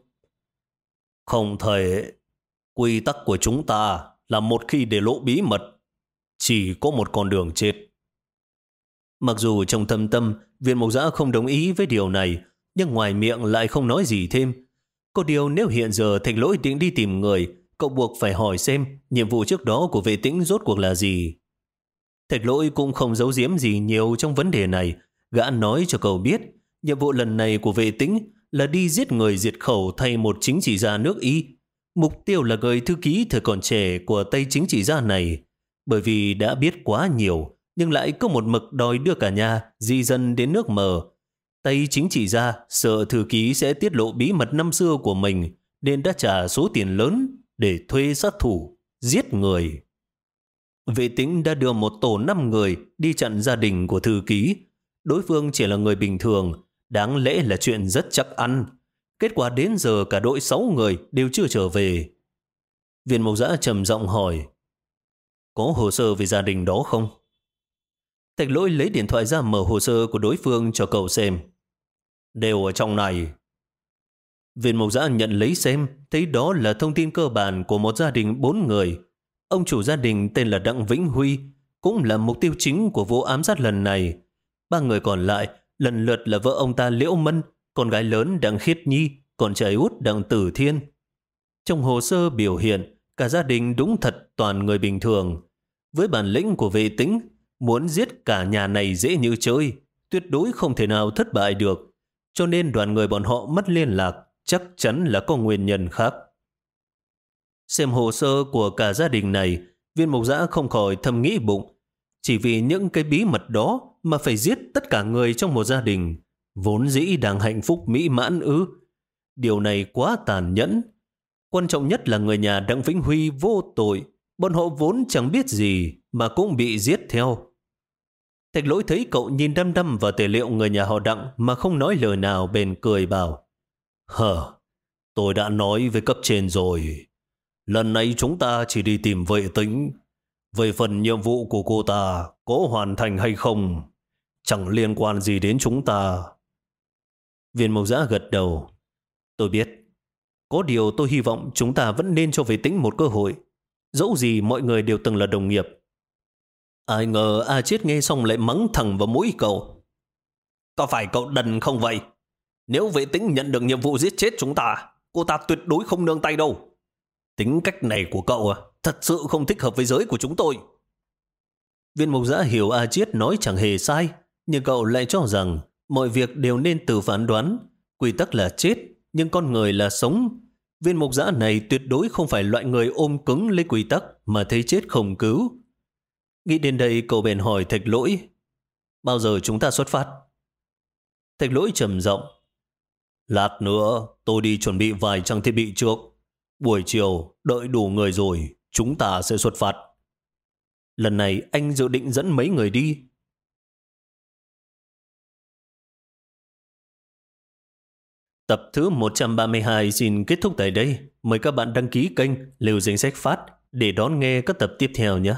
Không thể. Quy tắc của chúng ta là một khi để lộ bí mật, chỉ có một con đường chết. Mặc dù trong thâm tâm, viên mộc giã không đồng ý với điều này, nhưng ngoài miệng lại không nói gì thêm. Có điều nếu hiện giờ thạch lỗi định đi tìm người, cậu buộc phải hỏi xem nhiệm vụ trước đó của vệ tĩnh rốt cuộc là gì. Thạch lỗi cũng không giấu giếm gì nhiều trong vấn đề này. Gã nói cho cậu biết, nhiệm vụ lần này của vệ tĩnh là đi giết người diệt khẩu thay một chính trị gia nước Y. Mục tiêu là người thư ký thời còn trẻ của Tây chính trị gia này. Bởi vì đã biết quá nhiều, nhưng lại có một mực đòi đưa cả nhà di dân đến nước mờ. Tây chính trị gia sợ thư ký sẽ tiết lộ bí mật năm xưa của mình, nên đã trả số tiền lớn để thuê sát thủ, giết người. Vệ tính đã đưa một tổ năm người đi chặn gia đình của thư ký. Đối phương chỉ là người bình thường, đáng lẽ là chuyện rất chắc ăn. Kết quả đến giờ cả đội sáu người đều chưa trở về. Viên mộc giã trầm giọng hỏi, có hồ sơ về gia đình đó không? Thạch lỗi lấy điện thoại ra mở hồ sơ của đối phương cho cậu xem. Đều ở trong này. Viên mộc giã nhận lấy xem, thấy đó là thông tin cơ bản của một gia đình bốn người. Ông chủ gia đình tên là Đặng Vĩnh Huy, cũng là mục tiêu chính của vụ ám sát lần này. Ba người còn lại, lần lượt là vợ ông ta Liễu Mân, con gái lớn Đặng Khiết Nhi, con trai út Đặng Tử Thiên. Trong hồ sơ biểu hiện, cả gia đình đúng thật toàn người bình thường. Với bản lĩnh của vệ tính, muốn giết cả nhà này dễ như chơi, tuyệt đối không thể nào thất bại được. Cho nên đoàn người bọn họ mất liên lạc, chắc chắn là có nguyên nhân khác. Xem hồ sơ của cả gia đình này, viên mục giã không khỏi thầm nghĩ bụng. Chỉ vì những cái bí mật đó mà phải giết tất cả người trong một gia đình, vốn dĩ đang hạnh phúc mỹ mãn ư. Điều này quá tàn nhẫn. Quan trọng nhất là người nhà Đặng Vĩnh Huy vô tội, bọn họ vốn chẳng biết gì mà cũng bị giết theo. Thạch lỗi thấy cậu nhìn đăm đăm vào tài liệu người nhà họ Đặng mà không nói lời nào bền cười bảo. Hờ, tôi đã nói với cấp trên rồi. Lần này chúng ta chỉ đi tìm vệ tính. Về phần nhiệm vụ của cô ta có hoàn thành hay không, chẳng liên quan gì đến chúng ta. Viên mộc giã gật đầu. Tôi biết. Có điều tôi hy vọng chúng ta vẫn nên cho vệ tính một cơ hội. Dẫu gì mọi người đều từng là đồng nghiệp. Ai ngờ A chiết nghe xong lại mắng thẳng vào mũi cậu. Có phải cậu đần không vậy? Nếu vệ tính nhận được nhiệm vụ giết chết chúng ta, cô ta tuyệt đối không nương tay đâu. Tính cách này của cậu à, thật sự không thích hợp với giới của chúng tôi. Viên mục giã hiểu A Chiết nói chẳng hề sai, nhưng cậu lại cho rằng mọi việc đều nên từ phán đoán. Quy tắc là chết, nhưng con người là sống. Viên mục giã này tuyệt đối không phải loại người ôm cứng lấy quy tắc mà thấy chết không cứu. Nghĩ đến đây cậu bèn hỏi thạch lỗi. Bao giờ chúng ta xuất phát? Thạch lỗi trầm giọng Lát nữa tôi đi chuẩn bị vài trang thiết bị trước. Buổi chiều đợi đủ người rồi, chúng ta sẽ xuất phạt Lần này anh dự định dẫn mấy người đi. Tập thứ 132 xin kết thúc tại đây. Mời các bạn đăng ký kênh Liều Danh Sách Phát để đón nghe các tập tiếp theo nhé.